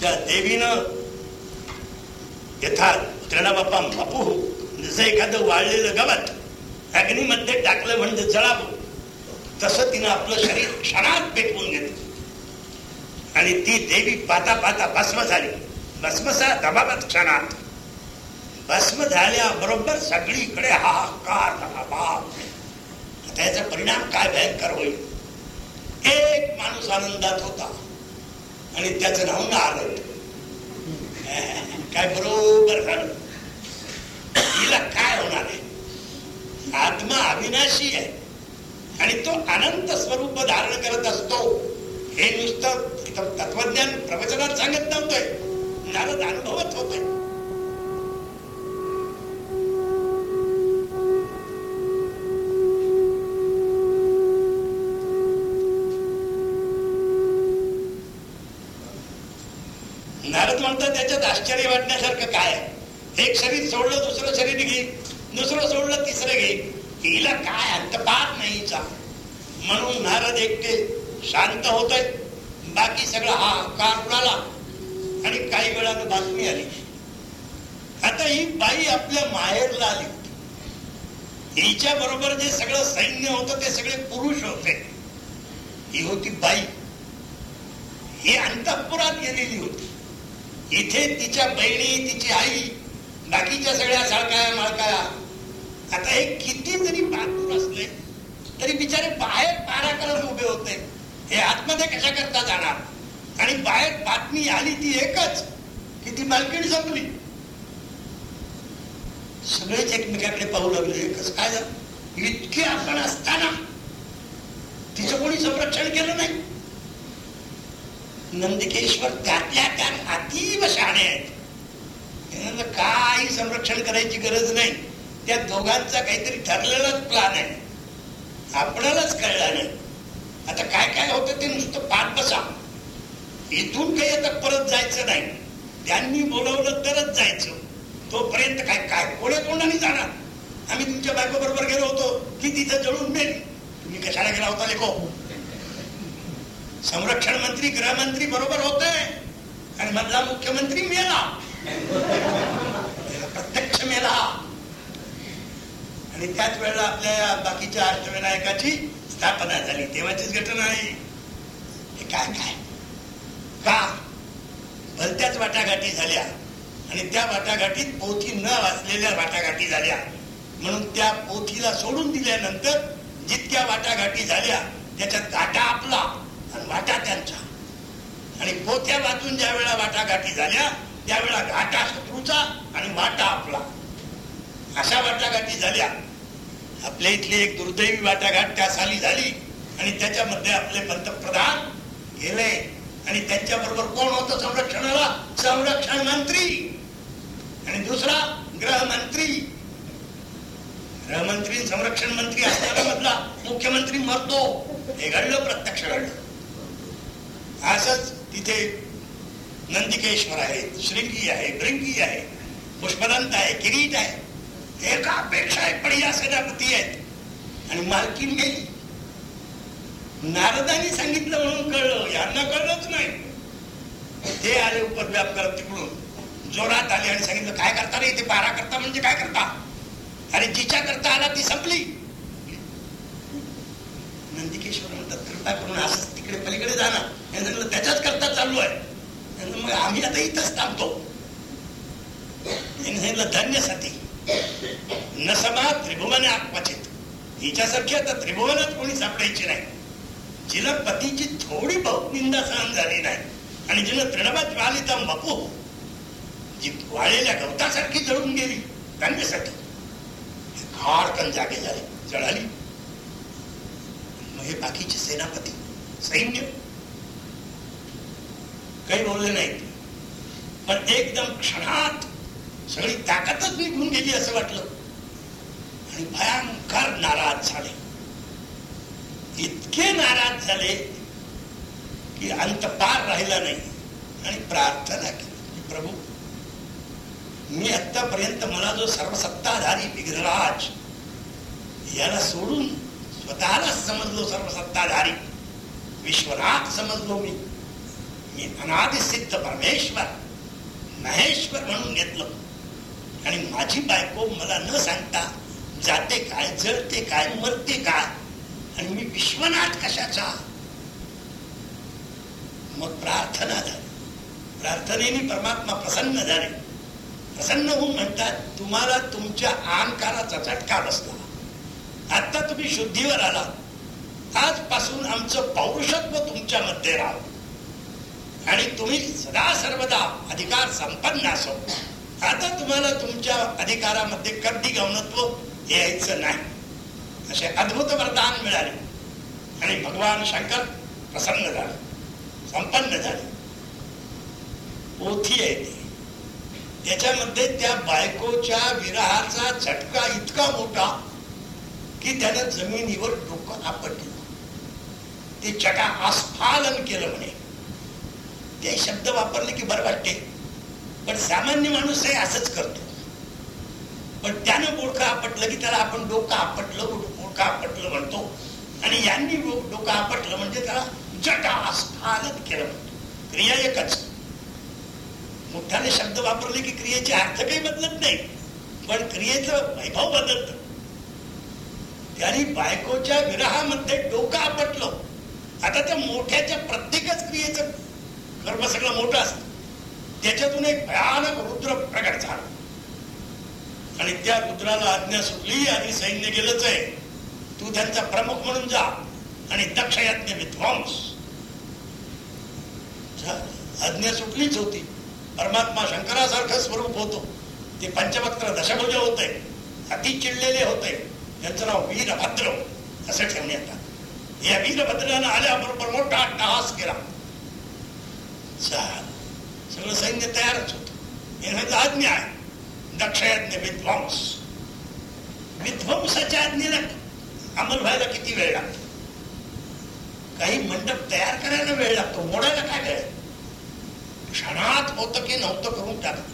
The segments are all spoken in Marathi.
त्या देवीनं यथा त्याला बाप्पा बापू जसं एखादं वाळलेलं गवत अग्नीमध्ये टाकलं म्हणजे जळावं तसं तिनं आपलं शरीर क्षणात पेटवून घेतलं. आणि ती देवी पाता पाता भस्म झाली. भस्मसा दबाबात क्षणात. भस्म झाल्याबरोबर सगळीकडे हाहाकार बाप त्याचा परिणाम काय भयंकर होईल? एक माणूस आनंदात होता. आणि त्याचं नाव नारद काय बरोबर झालं? तिला काय होणार आहे? आत्मा अविनाशी आहे. आणि तो अनंत स्वरूप धारण करत असतो. हे नुसतं तत्वज्ञान प्रवचनात सांगत नव्हतंय. नारद अनुभवत होतोय म्हणतात त्याच्यात आश्चर्य वाटण्यासारखं काय एक शरीर सोडलं दुसरं शरीर घे. दुसरं सोडलं तिसरं घे. हिला काय अंतपात नाही म्हणून नारद एकटे शांत होत बाकी सगळं हा कार उडाला आणि काही वेळानं बातमी आली. आता ही बाई आपल्या माहेरला आली. होती हिच्या बरोबर जे सगळं सैन्य होत ते सगळे पुरुष होते. ही होती बाई. ही अंतपुरात गेलेली होती. इथे तिच्या बहिणी तिची आई बाकीच्या सगळ्या सळकाया मळकाया. आता हे किती जरी पाठूर असले तरी बिचारे बाहेर पारा करत उभे होते. हे आतमध्ये कशा करता जाणार? आणि बाहेर बातमी आली ती एकच की ती मालकीण संपली. सगळेच एकमेकाकडे पाहू लागले एकच काय झालं? इतके आपण असताना तिचं कोणी संरक्षण केलं नाही. नंदिकेश्वर त्यातल्या त्यात अतिव शहाणे आहेत. काही संरक्षण करायची गरज नाही. त्या दोघांचा काहीतरी ठरलेलाच प्लान आहे. आपणालाच कळला नाही. आता काय काय होतं ते नुसतं पाठ बसा. इथून काही आता परत जायचं नाही. त्यांनी बोलवलं तरच जायचं. तोपर्यंत काय काय? कोण्या तोंडाने जाणार? आम्ही तुमच्या बायको बरोबर गेलो होतो. की तिथं जळून मेल. तुम्ही कशाला गेला होता लेखो संरक्षण मंत्री गृहमंत्री बरोबर होते. आणि मधला मुख्यमंत्री मेला. प्रत्यक्ष मेला. आणि त्याच वेळेला आपल्या बाकीच्या अष्टविनायकाची स्थापना झाली. तेव्हाचीच घटना आहे. हे काय काय? का? भलत्याच वाटाघाटी झाल्या. आणि त्या वाटाघाटीत पोथी न वाचलेल्या वाटाघाटी झाल्या. म्हणून त्या पोथीला सोडून दिल्यानंतर जितक्या वाटाघाटी झाल्या त्याच्यात गाठा आपला. आणि वाटा त्यांचा. आणि पोथ्या वाचून ज्या वेळा वाटाघाटी झाल्या त्यावेळा घाटा शत्रूचा आणि वाटा आपला. अशा वाटाघाटी झाल्या. आपल्या इथली एक दुर्दैवी वाटाघाट त्या साली झाली आणि त्याच्यामध्ये आपले पंतप्रधान गेले. आणि त्यांच्या बरोबर कोण होत संरक्षणाला? संरक्षण मंत्री. आणि दुसरा गृहमंत्री. गृहमंत्री संरक्षण मंत्री असताना मधला मुख्यमंत्री मरतो. हे घडलं प्रत्यक्ष घडलं. आजच तिथे नंदिकेश्वर आहे श्रृंगी आहे भृंगी आहे पुष्पदंत आहे किरीट आहे. एकापेक्षा एक बढिया सेनापती आहेत. आणि मालकीन गेली. नारदानी सांगितलं म्हणून कळलं यांना कळलंच नाही. ते आले उपद्व्याप करत तिकडून. जोरात आले आणि सांगितलं काय करता रे? ते पारा करता म्हणजे काय करता? अरे जिच्या करता आला ती संपली. नंदिकेश्वर म्हणतात. कृपा करून असंच तिकडे पलीकडे जाणार. त्याच्याच करता चालू आहे. मग आम्ही आता इथंच थांबतो. सांगितलं धन्यसाठी न समा त्रिभुवन आत्मचित. हिच्यासारखी आता त्रिभुवनात कोणी सापडायची नाही. जिला पतीची थोडी बहुत निंदा सहन झाली नाही. आणि जिनं तृणबात वाली तर मपू जी वाळलेल्या गवतासारखी जळून गेली धन्यसाठी खाडकन जागे झाले जळाली. हे बाकीचे सेनापती सैन्य. काही बोलले नाहीत. पण एकदम क्षणात सगळी ताकदच निघून गेली असं वाटलं. आणि भयंकर नाराज झाले. इतके नाराज झाले की अंत पार राहिला नाही. आणि प्रार्थना केली. प्रभू मी आतापर्यंत मला जो सर्वसत्ताधारी विग्रराज याला सोडून स्वतःला समजलो सर्वसत्ताधारी. विश्वनाथ समजलो मी. मी अनादिसिद्ध परमेश्वर महेश्वर म्हणून घेतलं. आणि माझी बायको मला न सांगता जाते काय जळते काय मरते काय आणि मी विश्वनाथ कशाचा? मग प्रार्थना झाली. प्रार्थनेने परमात्मा प्रसन्न झाले. प्रसन्न होऊन म्हणतात तुम्हाला तुमच्या अहंकाराचा झटका बसला आता तुम्ही शुद्धीवर आला. आजपासून आमचं पौरुषत्व तुमच्या मध्ये राहू. आणि तुम्ही सदा सर्वदा अधिकार संपन्न असो. आता तुम्हाला तुमच्या अधिकारामध्ये कधी गौणत्व यायचं नाही. असे अद्भुत वरदान मिळाले. आणि भगवान शंकर प्रसन्न झाले. संपन्न झाले. पोथी आहे ती. त्याच्यामध्ये त्या बायकोच्या विरहाचा झटका इतका मोठा की त्यानं जमिनीवर डोकं आपटलं. ते चटा आस्फालन केलं म्हणे. ते शब्द वापरले की बरं वाटते. पण सामान्य माणूस हे असंच करतो. पण त्यानं बोडकं आपटलं की त्याला आपण डोकं आपटलं बोडकं आपटलं म्हणतो. आणि यांनी डोकं आपटलं म्हणजे त्याला जटास्फालन केलं म्हणतो. क्रिया एकच. मोठ्याने शब्द वापरले की क्रियेचे अर्थ काही बदलत नाही. पण क्रियेचं वैभव बदलत. त्यांनी बायकोच्या विरहामध्ये डोकं आपटलं. आता त्या मोठ्याच्या प्रत्येकच क्रियेचं गर्भ सगळं मोठं असत. त्याच्यातून एक भयानक रुद्र प्रकट झाला. आणि त्या रुद्राला आज्ञा सुटली आणि सैन्य गेलंच आहे. तू त्यांचा प्रमुख म्हणून जा आणि दक्ष यज्ञ विध्वंस आज्ञा सुटलीच होती. परमात्मा शंकरासारखं स्वरूप होतो. ते पंचवक्त्र दशभुज होते. अति चिडलेले होते. त्यांचं नाव वीरभद्र. असं ठेवण्यात आलं या वीरभद्रानं आल्याबरोबर मोठा अट्टहास केला. सगळं सैन्य तयारच होत. आज्ञा आहे. दक्षयज्ञ विध्वंस. विध्वंसाच्या आज्ञेला अंमल व्हायला किती वेळ लागतो? काही मंडप तयार करायला वेळ लागतो. मोडायला काय वेळ? क्षणात होत की नव्हतं करून टाकलं.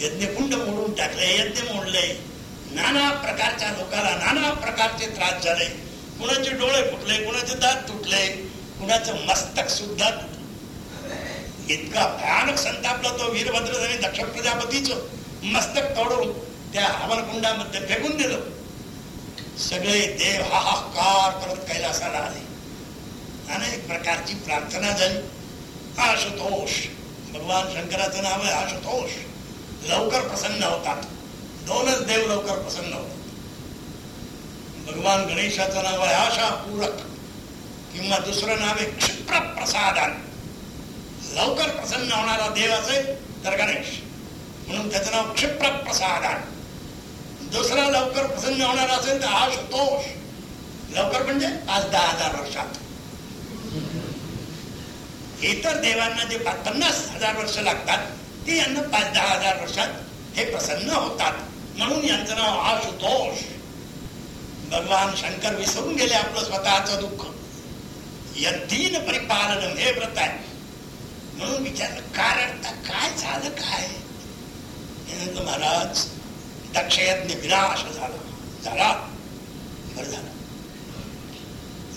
यज्ञकुंड मोडून टाकले. यज्ञ मोडले नाना प्रकारच्या लोकांना नाना प्रकारचे त्रास झाले. कुणाचे डोळे फुटले कुणाचे दात तुटले कुणाचं मस्तक सुद्धा तुटलं. इतका भयानक संतापला तो वीरभद्र आणि दक्ष प्रजापतीच मस्तक तोडून त्या हवनकुंडामध्ये फेकून दिलं. सगळे देव हाहाकार करत कैलासाला आले. अनेक प्रकारची प्रार्थना झाली. आशुतोष भगवान शंकराचं नाव आहे आशुतोष. लवकर प्रसन्न होतात. दोनच देव लवकर प्रसन्न होतात. भगवान गणेशाचं नाव आहे आशा पूरक. किंवा दुसरं नाव आहे क्षिप्र प्रसादान. लवकर प्रसन्न होणारा देव असेल तर गणेश. म्हणून त्याचं नाव क्षिप्र प्रसादान. दुसरा लवकर प्रसन्न होणारा असेल तर आशुतोष. लवकर म्हणजे पाच दहा हजार वर्षात. इतर देवांना जे पन्नास हजार वर्ष लागतात ते यांना पाच दहा हजार वर्षात हे प्रसन्न होतात. म्हणून यांचं नाव आशुतोष. भगवान शंकर विसरून गेले आपलं स्वतःच दुःख. यदीन परिपालन हे व्रत आहे. म्हणून विचारलं कारण काय झालं काय? महाराज दक्षयज्ञ विनाश झाला. झाला? बर झाला.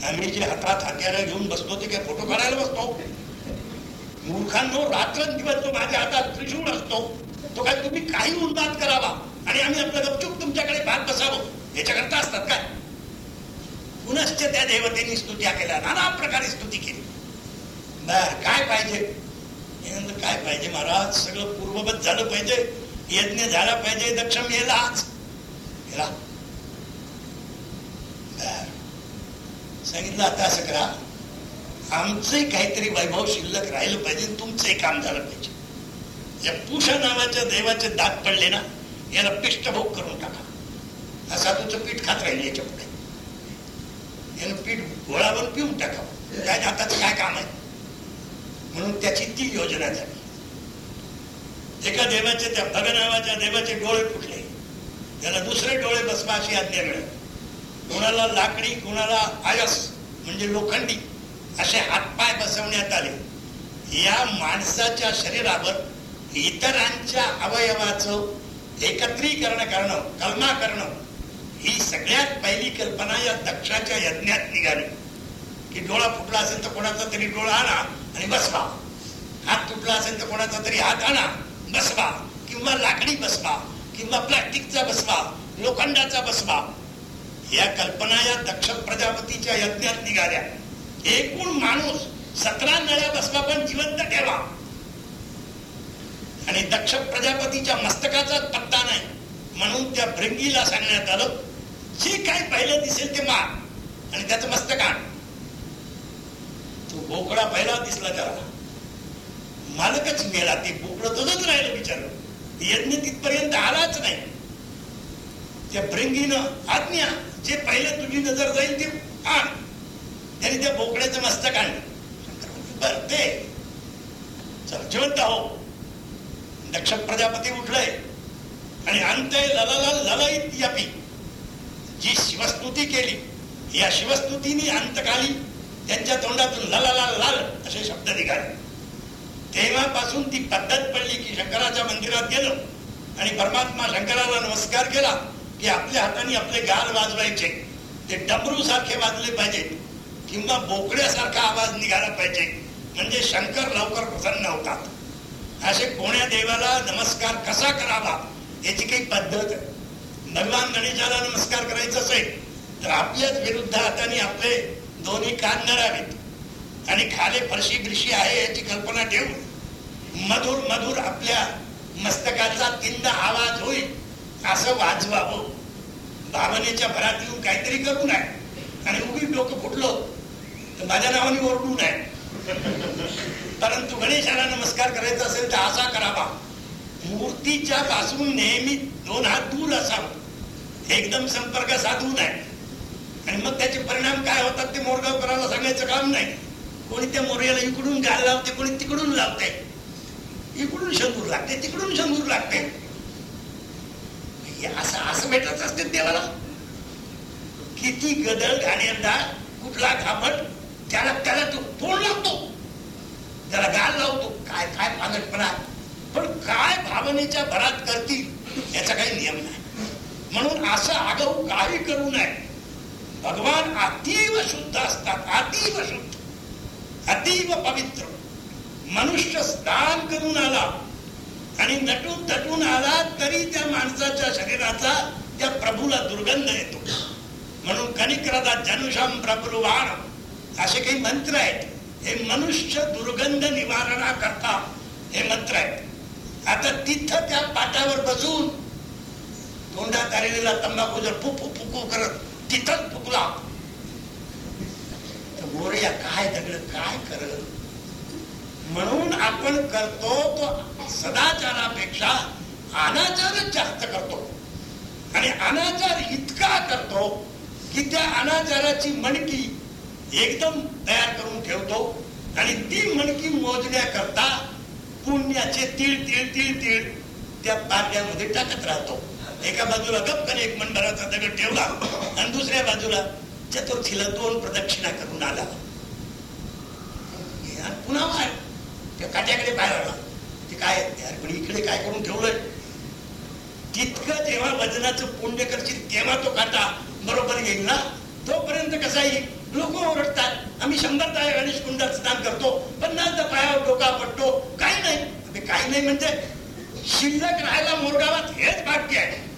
आम्ही जे हातात हत्यारं घेऊन बसतो ते काय फोटो काढायला बसतो? मूर्खांनो रात्रंदिवस जो माझ्या हातात त्रिशूळ असतो. तो काय तुम्ही काही उन्माद करावा? आणि आम्ही आपलं गपचूप तुमच्याकडे भाग बसावं. याच्याकरता असतात काय? पुनश्च त्या देवतेने स्तुत्या केल्या नाना प्रकारे स्तुती केली. बर काय पाहिजे? काय पाहिजे महाराज? सगळं पूर्ववत झालं पाहिजे. यज्ञ झाला पाहिजे दक्ष मेलाच गेला सांगितलं आता असं करा. आमचंही काहीतरी वैभव शिल्लक राहिलं पाहिजे तुमचंही काम झालं पाहिजे. या पुषा नावाच्या देवाचे दात पडले ना? याला पिष्टभोग करून टाका. साधूचं पीठ खात राहील याच्यापुढे यानं पीठ गोळावर पिऊन टाकावं काय हाताचं काय काम आहे? म्हणून त्याची ती योजना झाली. एका देवाचे त्या भग नावाच्या देवाचे डोळे फुटले. त्याला दुसरे डोळे बसवा अशी आज्ञा मिळत कोणाला लाकडी कोणाला आयस म्हणजे लोखंडी असे हातपाय बसवण्यात आले. या माणसाच्या शरीरावर इतरांच्या अवयवाचं एकत्रीकरण करणं कलमा करणं ही सगळ्यात पहिली कल्पना या दक्षाच्या यज्ञात निघाली. की डोळा फुटला असेल तर कोणाचा तरी डोळा आणा आणि बसवा. हात तुटला असेल तर कोणाचा तरी हात आणा बसवा. किंवा लाकडी बसवा किंवा प्लास्टिकचा बसवा लोखंडाचा बसवा. या कल्पना या दक्ष प्रजापतीच्या यज्ञात निघाल्या. एकूण माणूस सतरा नळ्या बसवा पण जिवंत ठेवा. आणि दक्ष प्रजापतीच्या मस्तकाचा पत्ता नाही. म्हणून त्या भृंगीला सांगण्यात आलं जे काय पहिलं दिसेल ते मार. आणि त्याचं मस्तक आण. तो बोकडा पहिला दिसला त्याला. मालकच मेला ते बोकड तसंच राहिलं विचारलं यज्ञ तिथपर्यंत आलाच नाही. त्या भृंगीनं आज्ञा जे पहिलं तुझी नजर जाईल ते आण. त्याने त्या बोकड्याचं मस्तक आणलं. बर ते चल जिवंत आहो दक्ष प्रजापती उठलंय. आणि अंतय ललला ललईत यापी. जी शिवस्तुती केली या शिवस्तुतीने अंतकाली त्यांच्या तोंडातून ललाला लाल असे शब्द निघाले. तेव्हापासून ती पद्धत पडली की शंकराच्या मंदिरात गेलो. आणि परमात्मा शंकराला नमस्कार केला की आपल्या हाताने आपले गाल वाजवायचे. ते डबरू सारखे वाजले पाहिजे. किंवा बोकड्यासारखा आवाज निघाला पाहिजे. म्हणजे शंकर लवकर प्रसन्न होतात. असे कोण्या देवाला नमस्कार कसा करावा याची काही पद्धत भगवान गणेशाला नमस्कार करायचा असेल तर आपल्याच विरुद्ध हाताने आपले दोन्ही कान नरावेत आणि खाले फरशी बिरशी आहे याची कल्पना ठेवून मधुर मधुर आपल्या मस्तकाचा तिंद आवाज होईल असं वाजवावं. भावनेच्या भरात येऊन काहीतरी करू नये. आणि उभी डोकं फुटलो तर माझ्या नावाने ओरडू नये. परंतु गणेशाला नमस्कार करायचा असेल तर असा करावा. मूर्तीच्या पासून नेहमी दोन हात दूर असावं. एकदम संपर्क साधू नये. आणि मग त्याचे परिणाम काय होतात ते मोरगावकराला सांगायचं काम नाही. कोणी त्या मोर्याला इकडून गाल लावते कोणी तिकडून लावते. इकडून शंभूर लागते तिकडून शंभूर लागते. असं असं भेटत असते देवाला. किती गदळ घाणेरदार कुठला घाबट त्याला त्याला तो तोंड लावतो त्याला गाल लावतो. काय काय पागटपणा पण. काय भावनेच्या भरात करतील याचा काही नियम नाही. म्हणून असं आगाऊ काही करू नये. भगवान अतीव शुद्ध असतात अतीव शुद्ध अतीव पवित्र. मनुष्य स्नान करून आला आणि नटून तटून आला तरी त्या माणसाच्या शरीराचा त्या प्रभूला दुर्गंध येतो. म्हणून कनिक्रदा जनुषम प्रभुवाण असे काही मंत्र आहेत. हे मनुष्य दुर्गंध निवारणा करता हे मंत्र आहेत. आता तिथं त्या पाटावर बसून तोंडात आलेला तंबाखू जर फुकू फुकू करत तिथंच फुकला तर मोरया काय दगड काय करत? म्हणून आपण करतो तो सदाचारापेक्षा अनाचारच जास्त करतो. आणि अनाचार इतका करतो की त्या अनाचाराची मणकी एकदम तयार करून ठेवतो. आणि ती मणकी मोजण्याकरता पुण्याचे तीळ तीळ तीळ तीळ त्या पाट्यामध्ये टाकत राहतो. एका बाजूला गपकन एक मंडळाचा दगड ठेवला आणि दुसऱ्या बाजूला चतुर्थीला दोन प्रदक्षिणा करून आला. पुन्हा मार त्या काट्याकडे पाहिला ते काय? पण इकडे काय करून ठेवलंय? तितकं जेव्हा वजनाचं पुण्य करशील तेव्हा तो काटा बरोबर येईल ना? तोपर्यंत कसा येईल? लोक ओरडतात. आम्ही शंभर दहा गणेश कुंडात स्नान करतो. पन्नासदा पायावर डोका पडतो. काही नाही. काही नाही म्हणजे शिल्लक राहायला मोरगावात हेच भाग्य आहे.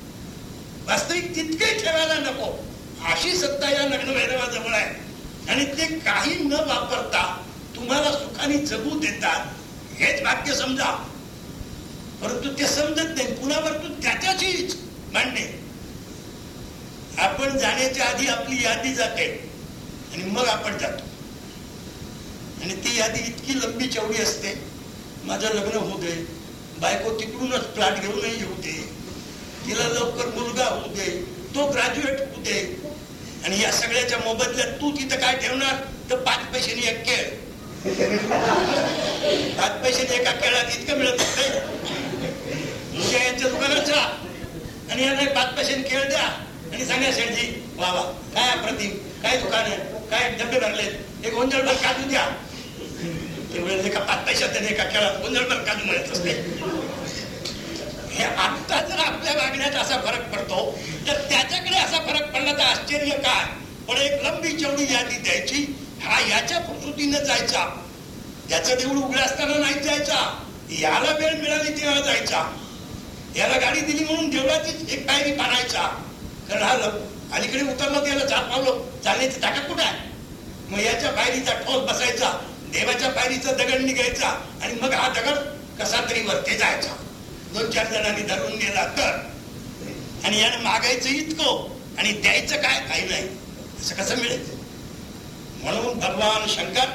वास्तविक तितके ठेवायला नको. अशी सत्ता या नग्न भैरवाजवळ आहे. आणि ते काही न वापरता तुम्हाला सुखाने जगू देतात. हेच भाग्य समजा. परंतु ते समजत नाही. पुन्हा परंतु त्याच्याशीच मांडणे. आपण जाण्याच्या आधी आपली यादी जाते. आणि मग आपण जातो. आणि ती यादी इतकी लंबी चवडी असते. माझं लग्न होऊ दे बायको तिकडूनच प्लॅट घेऊनही येऊ दे तिला लवकर मुलगा होऊ दे तो ग्रॅज्युएट होऊ दे. आणि या सगळ्याच्या मोबदल्यात तू तिथं काय ठेवणार? तर पाच पैशांनी एक केळ पाच पैशाने एका केळात इतकं मिळत असते मुझ्या यांच्या दुकानात जा. आणि यांना पाच पैशाने केळ द्या. आणि सांगा शेठजी वा वा काय प्रतिम काय दुकान आहे? काय डबे भरलेत? एक गोंधळभर काजू द्या. तेवढे एका पाच पैशात त्याने एका केळात गोंधळभर काजू मिळत असते. हे आता जर आपल्या वागण्यात असा फरक पडतो तर त्याच्याकडे असा फरक पडला तर आश्चर्य काय? पण एक लंबी चवडी यादी द्यायची हा याच्या प्रकृतीनं जायचा. याचं देऊळ उघडं असताना नाही जायचा. याला वेळ मिळाली तेव्हा जायचा. याला गाडी दिली म्हणून देवळाची एक पायरी पाडायचा. कारण हा अलीकडे उतरलं त्याला चार पावलं चालण्याची ताकद कुठं आहे? मग याच्या पायरीचा ठोस बसायचा. देवाच्या पायरीचा दगड निघायचा. आणि मग हा दगड कसा तरी वरती जायचा. दोन चार जणांनी धरून नेला तर. आणि यानं मागायचं इतकं. आणि द्यायचं काय? काही नाही. असं कसं मिळेल? म्हणून भगवान शंकर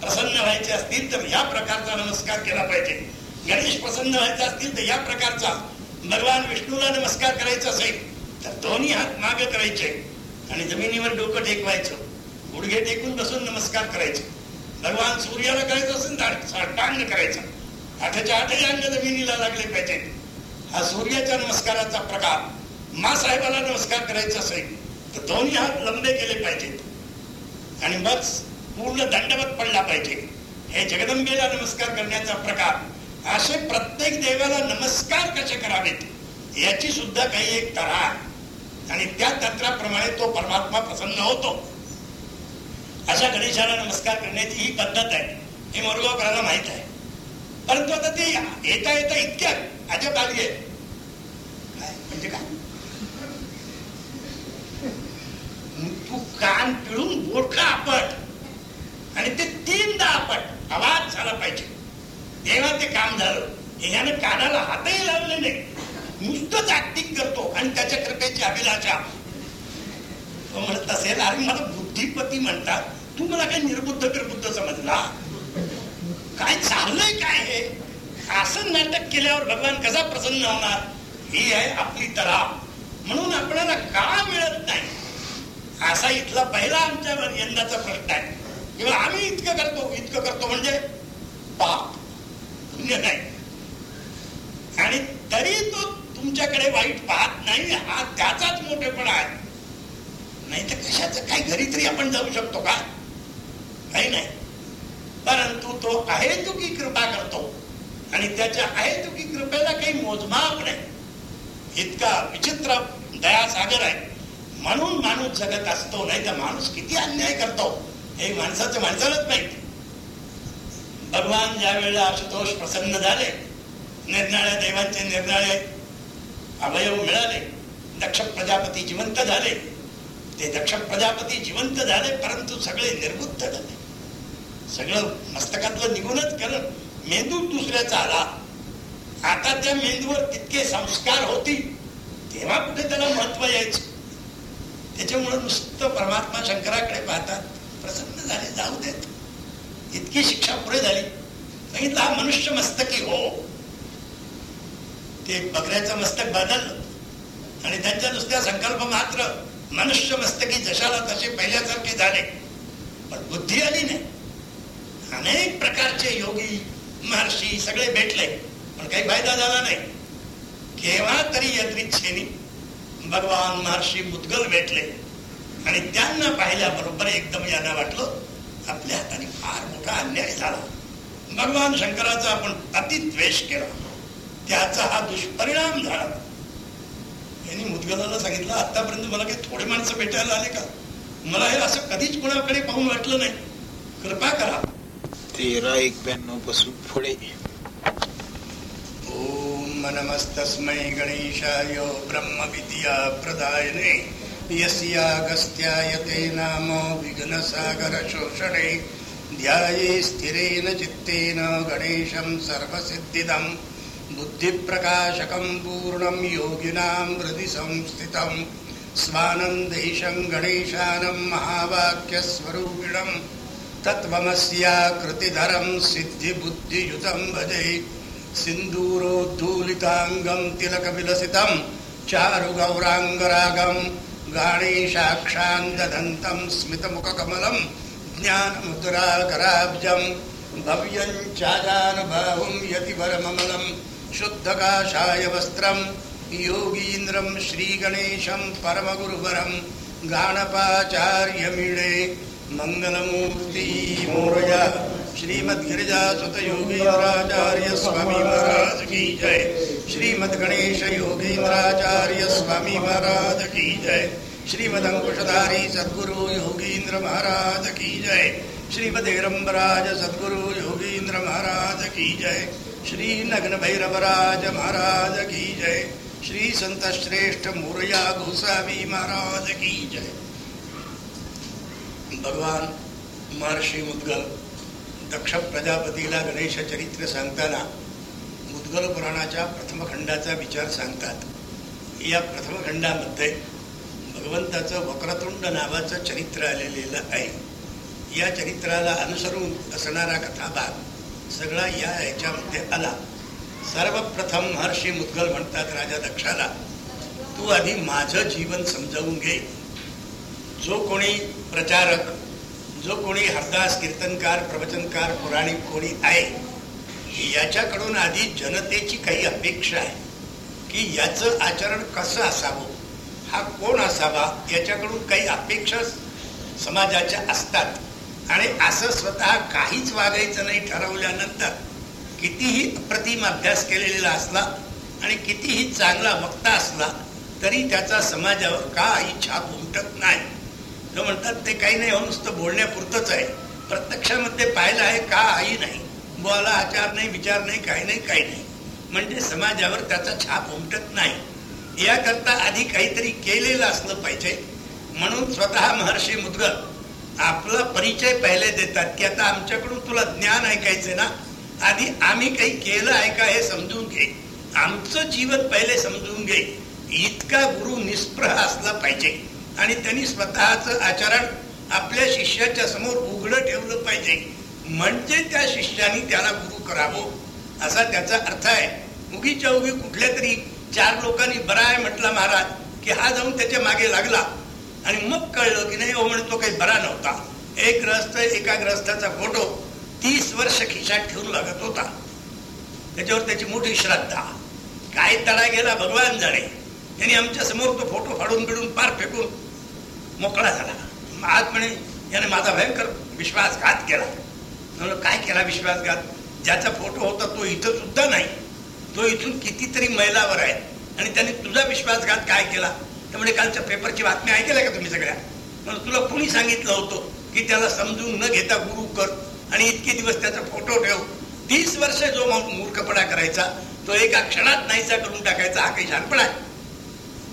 प्रसन्न व्हायचे असतील तर या प्रकारचा नमस्कार केला पाहिजे. गणेश प्रसन्न व्हायचा असतील तर या प्रकारचा. भगवान विष्णूला नमस्कार करायचा असेल तर दोन्ही हात माग करायचे आणि जमिनीवर डोकं टेकवायचं. गुडघे टेकून बसून नमस्कार करायचे. भगवान सूर्याला करायचं असेल तर करायचा. आठच्या आठही अंग जमिनीला लागले पाहिजे. हा सूर्याच्या नमस्काराचा प्रकार. मा साहेबाला नमस्कार करायचा असेल तर दोन्ही हात लंबे केले पाहिजेत आणि मग पूर्ण दंडवत पडला पाहिजे. हे जगदंबेला नमस्कार करण्याचा प्रकार. असे प्रत्येक देवाला नमस्कार कसे करावेत? याची सुद्धा काही एक तरा आणि त्या तंत्राप्रमाणे तो परमात्मा प्रसन्न होतो. अशा गणेशाला नमस्कार करण्याची ही पद्धत आहे. हे मोरगावकरांना माहीत आहे. परंतु आता ते येता येता इतक्या अजब आली आहे. म्हणजे काय? तू कान पिळून बोडखा आपट. आणि ते तीनदा आपट. आवाज झाला पाहिजे. तेव्हा ते काम झालं. याने कानाला हातही लावले नाही. नुसतंच ऍक्टिंग करतो आणि त्याच्या कृपेची अभिलाषा तो म्हणत असेल अरे मला बुद्धिपती म्हणतात. तू मला काय निर्बुद्ध प्रबुद्ध समजला? काय चाललंय काय हे? असं नाटक केल्यावर भगवान कसा प्रसन्न होणार? ही आहे आपली तरा म्हणून आपल्याला का मिळत नाही? असा इथला पहिला आमच्यावर यंदाचा प्रश्न आहे. किंवा आम्ही इतकं करतो इतकं करतो म्हणजे पाप पुण्य नाही. आणि तरी तो तुमच्याकडे वाईट पाहत नाही हा त्याचाच मोठेपणा आहे. नाही तर कशाचं? काही घरी तरी आपण जाऊ शकतो का? काही नाही. परंतु तो आहे की कृपा करतो. आणि त्याच्या आहे की कृपेला काही मोजमाप नाही. इतका विचित्र दयासागर आहे. म्हणून माणूस जगत असतो नाही तर माणूस किती अन्याय करतो हे माणसाचं माणसालाच माहिती. भगवान ज्या वेळेला आशुतोष प्रसन्न झाले निर्णाळ्या देवांचे निर्नाळे अवयव मिळाले दक्ष प्रजापती जिवंत झाले. ते दक्ष प्रजापती जिवंत झाले परंतु सगळे निर्बुद्ध झाले. सगळं मस्तकातलं निघूनच केलं मेंदू दुसऱ्याचा आला. आता त्या मेंदूवर तितके संस्कार होतील तेव्हा कुठे त्याला महत्त्व यायचं? त्याच्यामुळे नुसतं परमात्मा शंकराकडे पाहतात. प्रसन्न झाले जाऊ देत. इतकी शिक्षा पुढे झाली. सांगितलं हा मनुष्य मस्तकी हो. ते बकऱ्याचं मस्तक बदललं. आणि त्यांच्या नुसत्या संकल्प मात्र मनुष्य मस्तकी जशाला तसे पहिल्यासारखे झाले. पण बुद्धी आली नाही. अनेक प्रकारचे योगी महर्षी सगळे भेटले. पण काही फायदा झाला नाही. केव्हा तरी यदृच्छेनी भगवान महर्षी मुद्गल भेटले. आणि त्यांना पाहिल्याबरोबर एकदम यांना वाटलं आपल्या हाताने फार मोठा अन्याय झाला. भगवान शंकराचा आपण अतिद्वेष केला. त्याचा हा दुष्परिणाम झाला. यांनी मुदगलाला सांगितलं आतापर्यंत मला काही थोडे माणसं भेटायला आले का? मला हे असं कधीच कोणाकडे पाहून वाटलं नाही. कृपा करा. तेरा एक ब्याण्णवपासून पुढे. ओम नमस्तस्मै गणेशाय ब्रह्मविद्या प्रदायने यस्यागस्त्याय ते नाम विघ्नसागर शोषणे ध्याये स्थिरेण चित्तेन गणेशं सर्वसिद्धिदम्। बुद्धिप्रकाशकं पूर्णं योगिनां हृदि संस्थितं स्वानन्देशं गणेशानं महावाक्यस्वरूपिणम्। तत्त्वमस्याकृतिधरं सिद्धिबुद्धियुतं भजे। सिन्दूरोद्धूलिताङ्गं तिलकविलसितं चारुगौराङ्गरागं गाणेशाक्षान्ददन्तं स्मितमुखकमलं ज्ञानमुद्राकराब्जं भव्यं चाजानुभावं यतिवरममलं शुद्धकाशाय वस्त्रं योगीन्द्रं श्रीगणेशं परमगुरुवरं गाणपाचार्यमीणे मंगलमूर्ती मोरया। श्रीमद स्वामी महाराज की जय। श्रीमद स्वामी महाराज की जय। श्रीमदङ्कुशधारी सद्गुरु योगीन्द्र महाराज की जय। श्रीमदेरम्बराज सद्गुरु योगीन्द्र महाराज की जय। श्री नग्न भैरवराज महाराज की जय। श्री संत श्रेष्ठ मोरया गोसावी महाराज की जय। भगवान महर्षी मुद्गल दक्ष प्रजापतीला गणेश चरित्र सांगताना मुद्गल पुराणाच्या प्रथम खंडाचा विचार सांगतात. या प्रथम खंडामध्ये भगवंताचं वक्रतुंड नावाचं चरित्र आलेलेलं आहे. या चरित्राला अनुसरून असणारा कथाभाग सगळा या याच्यामध्ये आला. सर्वप्रथम महर्षी मुद्गल म्हणतात राजा दक्षाला तू आधी माझं जीवन समजावून घे. जो कोणी प्रचारक जो कोणी हरदास कीर्तनकार प्रवचनकार पुराणिक कोणी आहे याच्याकडून आधी जनतेची काही अपेक्षा आहे की याचं आचरण कसं असावं हा कोण असावा याच्याकडून काही अपेक्षा समाजाच्या असतात. आणि असं स्वतः काहीच वागायचं नाही ठरवल्यानंतर कितीही अप्रतिम अभ्यास केलेला असला आणि कितीही चांगला वक्ता असला तरी त्याचा समाजावर काही छाप उमटत नाही. जो म्हणतात ते काही नाही हो नुसतं बोलण्यापुरतंच आहे. प्रत्यक्षामध्ये पाहिलं आहे का आई नाही? बोला आचार नाही विचार नाही काही नाही काही नाही. म्हणजे समाजावर त्याचा छाप उमटत नाही. याकरता आधी काहीतरी केलेलं असलं पाहिजे. म्हणून स्वतः महर्षी मुदगल आपला परिचय पहिले देतात की आता आमच्याकडून तुला ज्ञान ऐकायचं ना? आधी आम्ही काही केलं आहे का हे समजून घे. आमचं जीवन पहिले समजून घे. इतका गुरु निष्प्रह असला पाहिजे. आणि त्यांनी स्वतःच आचरण आपल्या शिष्याच्या समोर उघडं ठेवलं पाहिजे. म्हणजे त्या शिष्याने त्याला गुरु करावं. असा त्याचा अर्थ आहे. उगीच्या उगी कुठल्या तरी चार लोकांनी बरा आहे म्हटला महाराज की हा जाऊन त्याच्यामागे लागला. आणि मग कळलं की नाही हो म्हणतो काही बरा नव्हता. एक ग्रस्त एका ग्रस्ताचा फोटो तीस वर्ष खिशात ठेवून लागत होता. त्याच्यावर त्याची मोठी श्रद्धा. काय तडा गेला भगवान जाणे. त्यांनी आमच्यासमोर तो फोटो फाडून बिडून पार फेकून मोकळा झाला. आज म्हणे याने माझा भयंकर विश्वासघात केला. म्हणून काय केला विश्वासघात? ज्याचा फोटो होता तो इथं सुद्धा नाही. तो इथून कितीतरी मैलावर आहे. आणि त्याने तुझा विश्वासघात काय केला? त्यामुळे कालच्या पेपरची बातमी ऐकल्या का तुम्ही सगळ्या? म्हणून तुला कुणी सांगितलं होतं की त्याला समजून न घेता गुरु कर आणि इतके दिवस त्याचा फोटो ठेव. तीस वर्ष जो मूर्खपणा करायचा तो एका क्षणात नाहीसा करून टाकायचा हा काही शहाणपणा आहे.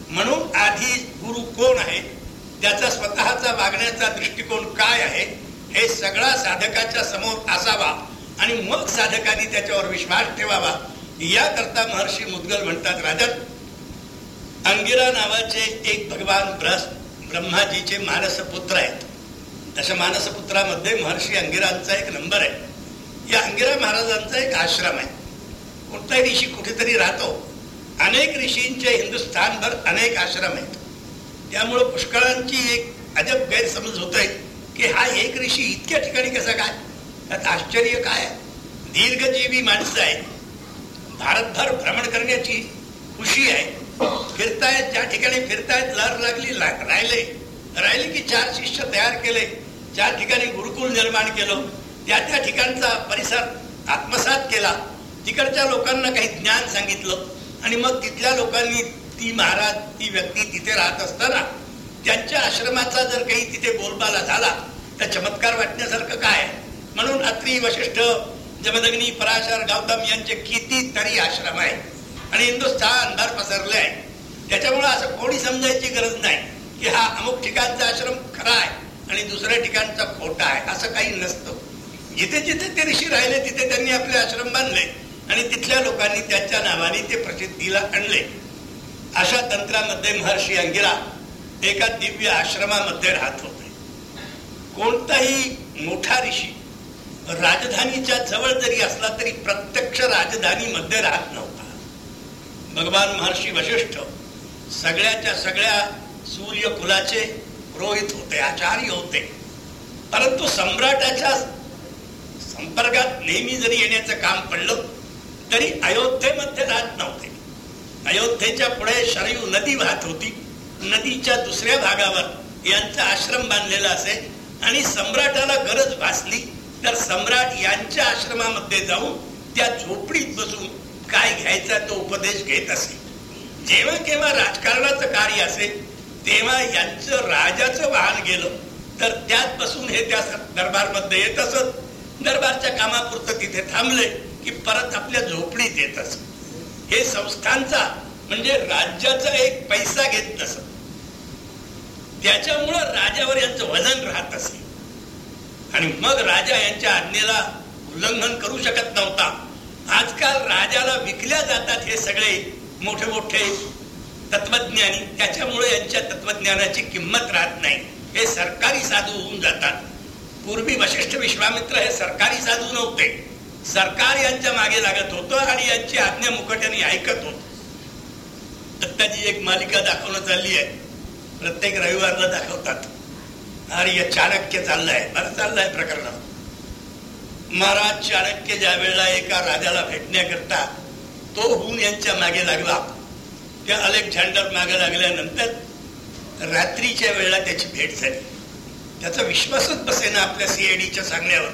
म्हणून आधी गुरु कोण आहे? त्याचा स्वतःचा वागण्याचा दृष्टिकोन काय आहे? हे सगळा साधकाच्या समोर असावा आणि मग साधकांनी त्याच्यावर विश्वास ठेवावा. याकरता महर्षी मुद्गल म्हणतात राजा अंगिरा नावाचे एक भगवान ब्रह्माजीचे मानसपुत्र आहेत. तशा मानसपुत्रामध्ये महर्षी अंगिरांचा एक नंबर आहे. या अंगिरा महाराजांचा एक आश्रम आहे. कोणताही ऋषी कुठेतरी राहतो. अनेक ऋषींचे हिंदुस्थानभर अनेक आश्रम आहेत. त्यामुळं पुष्कळांची एक अजब गैरसमज होत आहे की हा एक ऋषी इतक्या ठिकाणी कसा काय? त्यात आश्चर्य काय दीर्घजीवी माणसं आहे भारतभर भ्रमण करण्याची खुशी आहे. फिरतायत ज्या ठिकाणी फिरतायत लहर लागली राहिले. राहिले की चार शिष्य तयार केले. चार ठिकाणी गुरुकुल निर्माण केलं त्या त्या ठिकाणचा परिसर आत्मसात केला. तिकडच्या लोकांना काही ज्ञान सांगितलं आणि मग तिथल्या लोकांनी ती महाराज ती व्यक्ती तिथे राहत असताना त्यांच्या आश्रमाचा जर काही तिथे बोलबाला झाला तर चमत्कार वाटण्यासारखं काय? म्हणून अत्री वशिष्ठ जमदग्नी पराशर गौतम यांचे कितीतरी आश्रम आहे आणि हिंदुस्थान अंधार पसरले आहे त्याच्यामुळे असं कोणी समजायची गरज नाही की हा अमुक ठिकाणचा आश्रम खरा आहे आणि दुसऱ्या ठिकाणचा खोटा आहे असं काही नसतं. जिथे जिथे ते ऋषी राहिले तिथे त्यांनी आपले आश्रम बांधले आणि तिथल्या लोकांनी त्यांच्या नावाने ते प्रसिद्धीला आणले. अशा तंत्रामध्ये महर्षी अंगिरा एका दिव्य आश्रमामध्ये राहत होते. कोणताही मोठा ऋषी राजधानीच्या जवळ जरी असला तरी प्रत्यक्ष राजधानीमध्ये राहत नव्हता. भगवान महर्षी वशिष्ठ सगळ्याच्या सगळ्या सूर्य कुलाचे पुरोहित होते आचार्य होते. परंतु सम्राटाच्या संपर्कात नेहमी जरी येण्याचं काम पडलं तरी अयोध्येमध्ये राहत नव्हते. अयोध्येच्या पुढे शरयू नदी वाहत होती. नदीच्या दुसऱ्या भागावर यांचा आश्रम बांधलेला असे आणि सम्राटाला गरज भासली तर सम्राट यांच्या आश्रमामध्ये जाऊन त्या झोपडीत बसून काय घ्यायचा तो उपदेश घेत असे. जेव्हा केव्हा राजकारणाचं कार्य असेल तेव्हा यांचं राजाचं वाहन गेलं तर त्यात बसून हे त्या दरबारमध्ये येत असत. दरबारच्या कामापुरतं तिथे थांबले की परत आपल्या झोपडीत येत असत. हे संस्थांचा म्हणजे राज्याचा एक पैसा घेत नसत. त्याच्यामुळं राजावर यांचं वजन राहत असे. आणि मग राजा यांच्या आज्ञेला उल्लंघन करू शकत नव्हता. आजकाल राजाला विकल्या जातात हे सगळे मोठे मोठे तत्वज्ञानी. त्याच्यामुळे यांच्या तत्वज्ञानाची किंमत राहत नाही. हे सरकारी साधू होऊन जातात. पूर्वी वशिष्ठ विश्वामित्र हे सरकारी साधू नव्हते. सरकार यांच्या मागे लागत होतं आणि यांची आज्ञा मुकट्याने ऐकत होत. दत्ताची एक मालिका दाखवणं चालली आहे. प्रत्येक रविवारला दाखवतात. अरे चाणक्य चाललाय. बरं चाललाय प्रकरण. महाराज चाणक्य ज्या वेळेला एका राजाला भेटण्याकरता तो हुन यांच्या मागे लागला. त्या अलेक्झांडर मागे लागल्यानंतर रात्रीच्या वेळेला त्याची भेट झाली. त्याचा विश्वासच बसेना आपल्या सीआयडीच्या सांगण्यावर.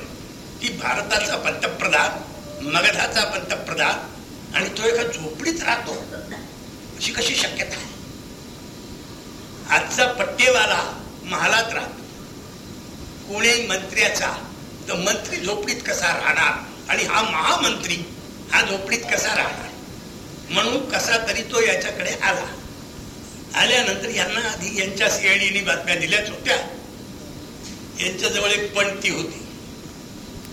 की भारताचा पंतप्रधान मगधाचा पंतप्रधान आणि तो एका झोपडीत राहतो. अशी कशी शक्यता आहे? आजचा पट्टेवाला महालात राहतो. कोणी मंत्र्याचा तर मंत्री झोपडीत कसा राहणार? आणि हा महामंत्री हा झोपडीत कसा राहणार? म्हणून कसा तरी तो याच्याकडे आला. आल्यानंतर यांना आधी यांच्या सीआयडीने बातम्या दिल्याच होत्या यांच्याजवळ एक पणती होती.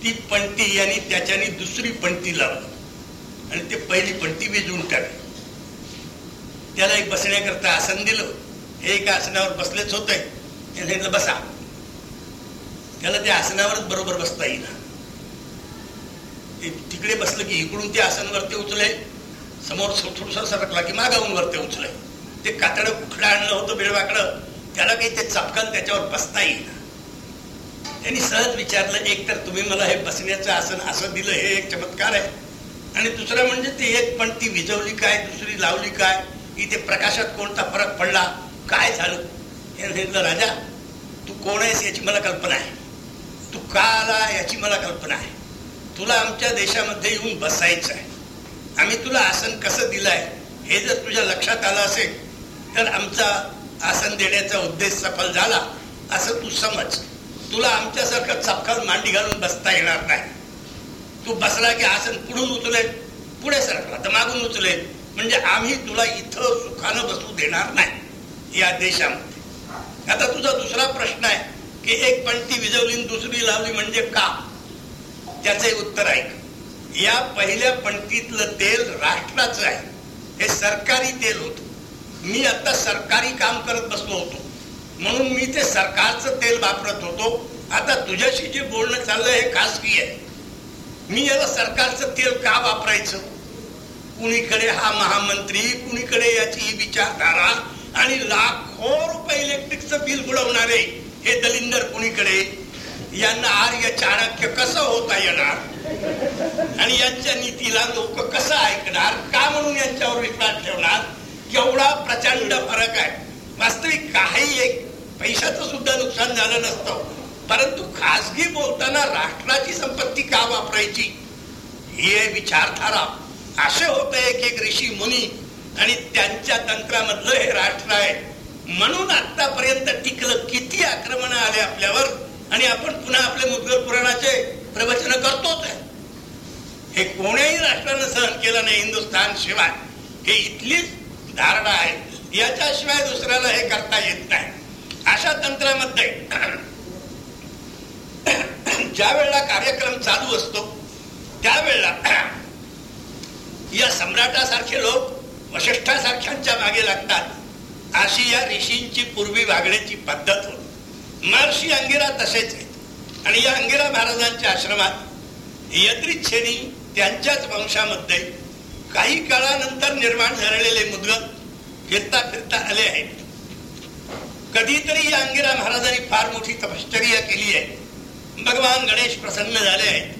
ती पणती यांनी त्याच्याने दुसरी पणती लावली. आणि ते पहिली पणती विजवून टाकली. त्याला एक बसण्याकरता आसन दिलं. हे एका आसनावर बसलेच होते. त्याने बसा. त्याला त्या आसनावरच बरोबर बसता येईना. तिकडे बसलं की इकडून ते आसन उचलय समोर थोडसा सरकला की मागावून वरती उचलय. ते कातड कुखडं आणलं होतं बेळवाकडं त्याला काही ते चपकन त्याच्यावर बसता येईना. त्यांनी सहज विचारलं एक तर तुम्ही मला हे बसण्याचं आसन असं दिलं हे एक चमत्कार आहे. आणि दुसरं म्हणजे ते एक पण ती विजवली काय दुसरी लावली काय इथे प्रकाशात कोणता फरक पडला काय झालं? हे राजा तू कोण आहेस याची मला कल्पना आहे. तू का आला याची मला कल्पना आहे. तुला आमच्या देशामध्ये येऊन बसायचं आहे. आम्ही तुला आसन कसं दिलंय हे जर तुझ्या लक्षात आलं असेल तर आमचा आसन देण्याचा उद्देश सफल झाला असं तू समज. तुला आमच्यासारखं चपकाल मांडी घालून बसता येणार नाही. तू बसला की आसन पुढून उचलेल पुढे सरकला तर मागून उचलेल. म्हणजे आम्ही तुला इथं सुखानं बसू देणार नाही या देशामध्ये. आता तुझा दुसरा प्रश्न आहे की एक पंटी विजवली दुसरी लावली म्हणजे का? त्याचे उत्तर ऐक. या पहिल्या पंक्तीतलं तेल राष्ट्राचं आहे. हे सरकारी तेल होत. मी आता सरकारी काम करत बसलो होतो. म्हणून मी ते सरकारचं तेल वापरत होतो. आता तुझ्याशी जे बोलणं चाललंय हे खासगी आहे. मी याला सरकारचं तेल का वापरायचं? कुणीकडे हा महामंत्री कुणीकडे याची विचारधारा आणि लाखो रुपये इलेक्ट्रिकचं बिल बुडवणारे हे दलिंदर कुणीकडे? यांना आर्य चाणक्य कसं होता येणार? आणि यांच्या नीतीला लोक कसं ऐकणार? का म्हणून यांच्यावर विश्वास ठेवणार? एवढा प्रचंड फरक आहे. वास्तविक काही एक पैशाचं सुद्धा नुकसान झालं नसतं. परंतु खासगी बोलताना राष्ट्राची संपत्ती का वापरायची? ही विचारधारा. असे होते एक एक ऋषी मुनी आणि त्यांच्या तंत्रामधलं हे राष्ट्र आहे. म्हणून आतापर्यंत टिकलं. किती आक्रमण आले आपल्यावर? आणि आपण पुन्हा आपले मुद्गल पुराणाचे प्रवचन करतोच आहे. हे कोण्याही राष्ट्रानं सहन केलं नाही हिंदुस्थान शिवाय. हे इथलीच धारणा आहे. याच्याशिवाय दुसऱ्याला हे करता येत नाही. अशा तंत्रामध्ये ज्या वेळेला कार्यक्रम चालू असतो त्यावेळेला या सम्राटासारखे लोक वशिष्ठासारख्यांच्या मागे लागतात. अशी या ऋषींची पूर्वी वागण्याची पद्धत होती. महर्षी अंगिरा तसेच आहेत. आणि या अंगिरा महाराजांच्या आश्रमात यत्रिच्छेनी त्यांच्याच वंशामध्ये काही काळानंतर निर्माण झालेले मुदगल फिरता फिरता आले आहेत. कधीतरी या अंगिरा महाराजांनी फार मोठी तपश्चर्या केली आहे. भगवान गणेश प्रसन्न झाले आहेत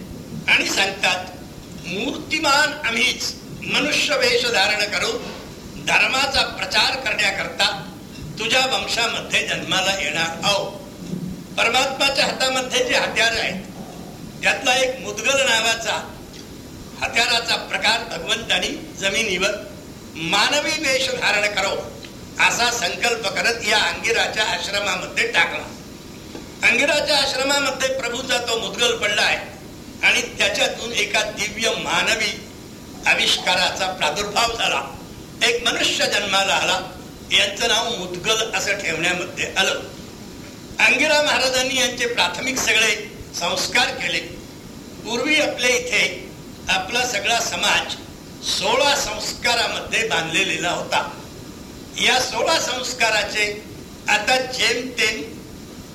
आणि सांगतात मूर्तिमान आम्हीच मनुष्य वेश धारण करू धर्माचा प्रचार करण्याकरता तुझ्या वंशामध्ये जन्माला येणार आहो. परमात्माच्या हातामध्ये जे हत्यार आहेत त्यातला एक मुदगल नावाचा हत्याराचा प्रकार भगवंतानी जमिनीवर मानवी वेश धारण करो असा संकल्प करत या अंगिराच्या आश्रमामध्ये टाकला. अंगिराच्या आश्रमामध्ये प्रभूचा तो मुदगल आहे आणि त्याच्यातून एका दिव्य मानवी आविष्काराचा प्रादुर्भाव झाला. एक मनुष्य जन्माला आला यांचं नाव मुदगल असं ठेवण्यामध्ये आलं. अंगिरा महाराजांनी यांचे प्राथमिक सगळे संस्कार केले. पूर्वी आपल्या इथे आपला सगळा समाज सोळा संस्कारामध्ये बांधलेला होता. या सोळा संस्काराचे आता जेमतेम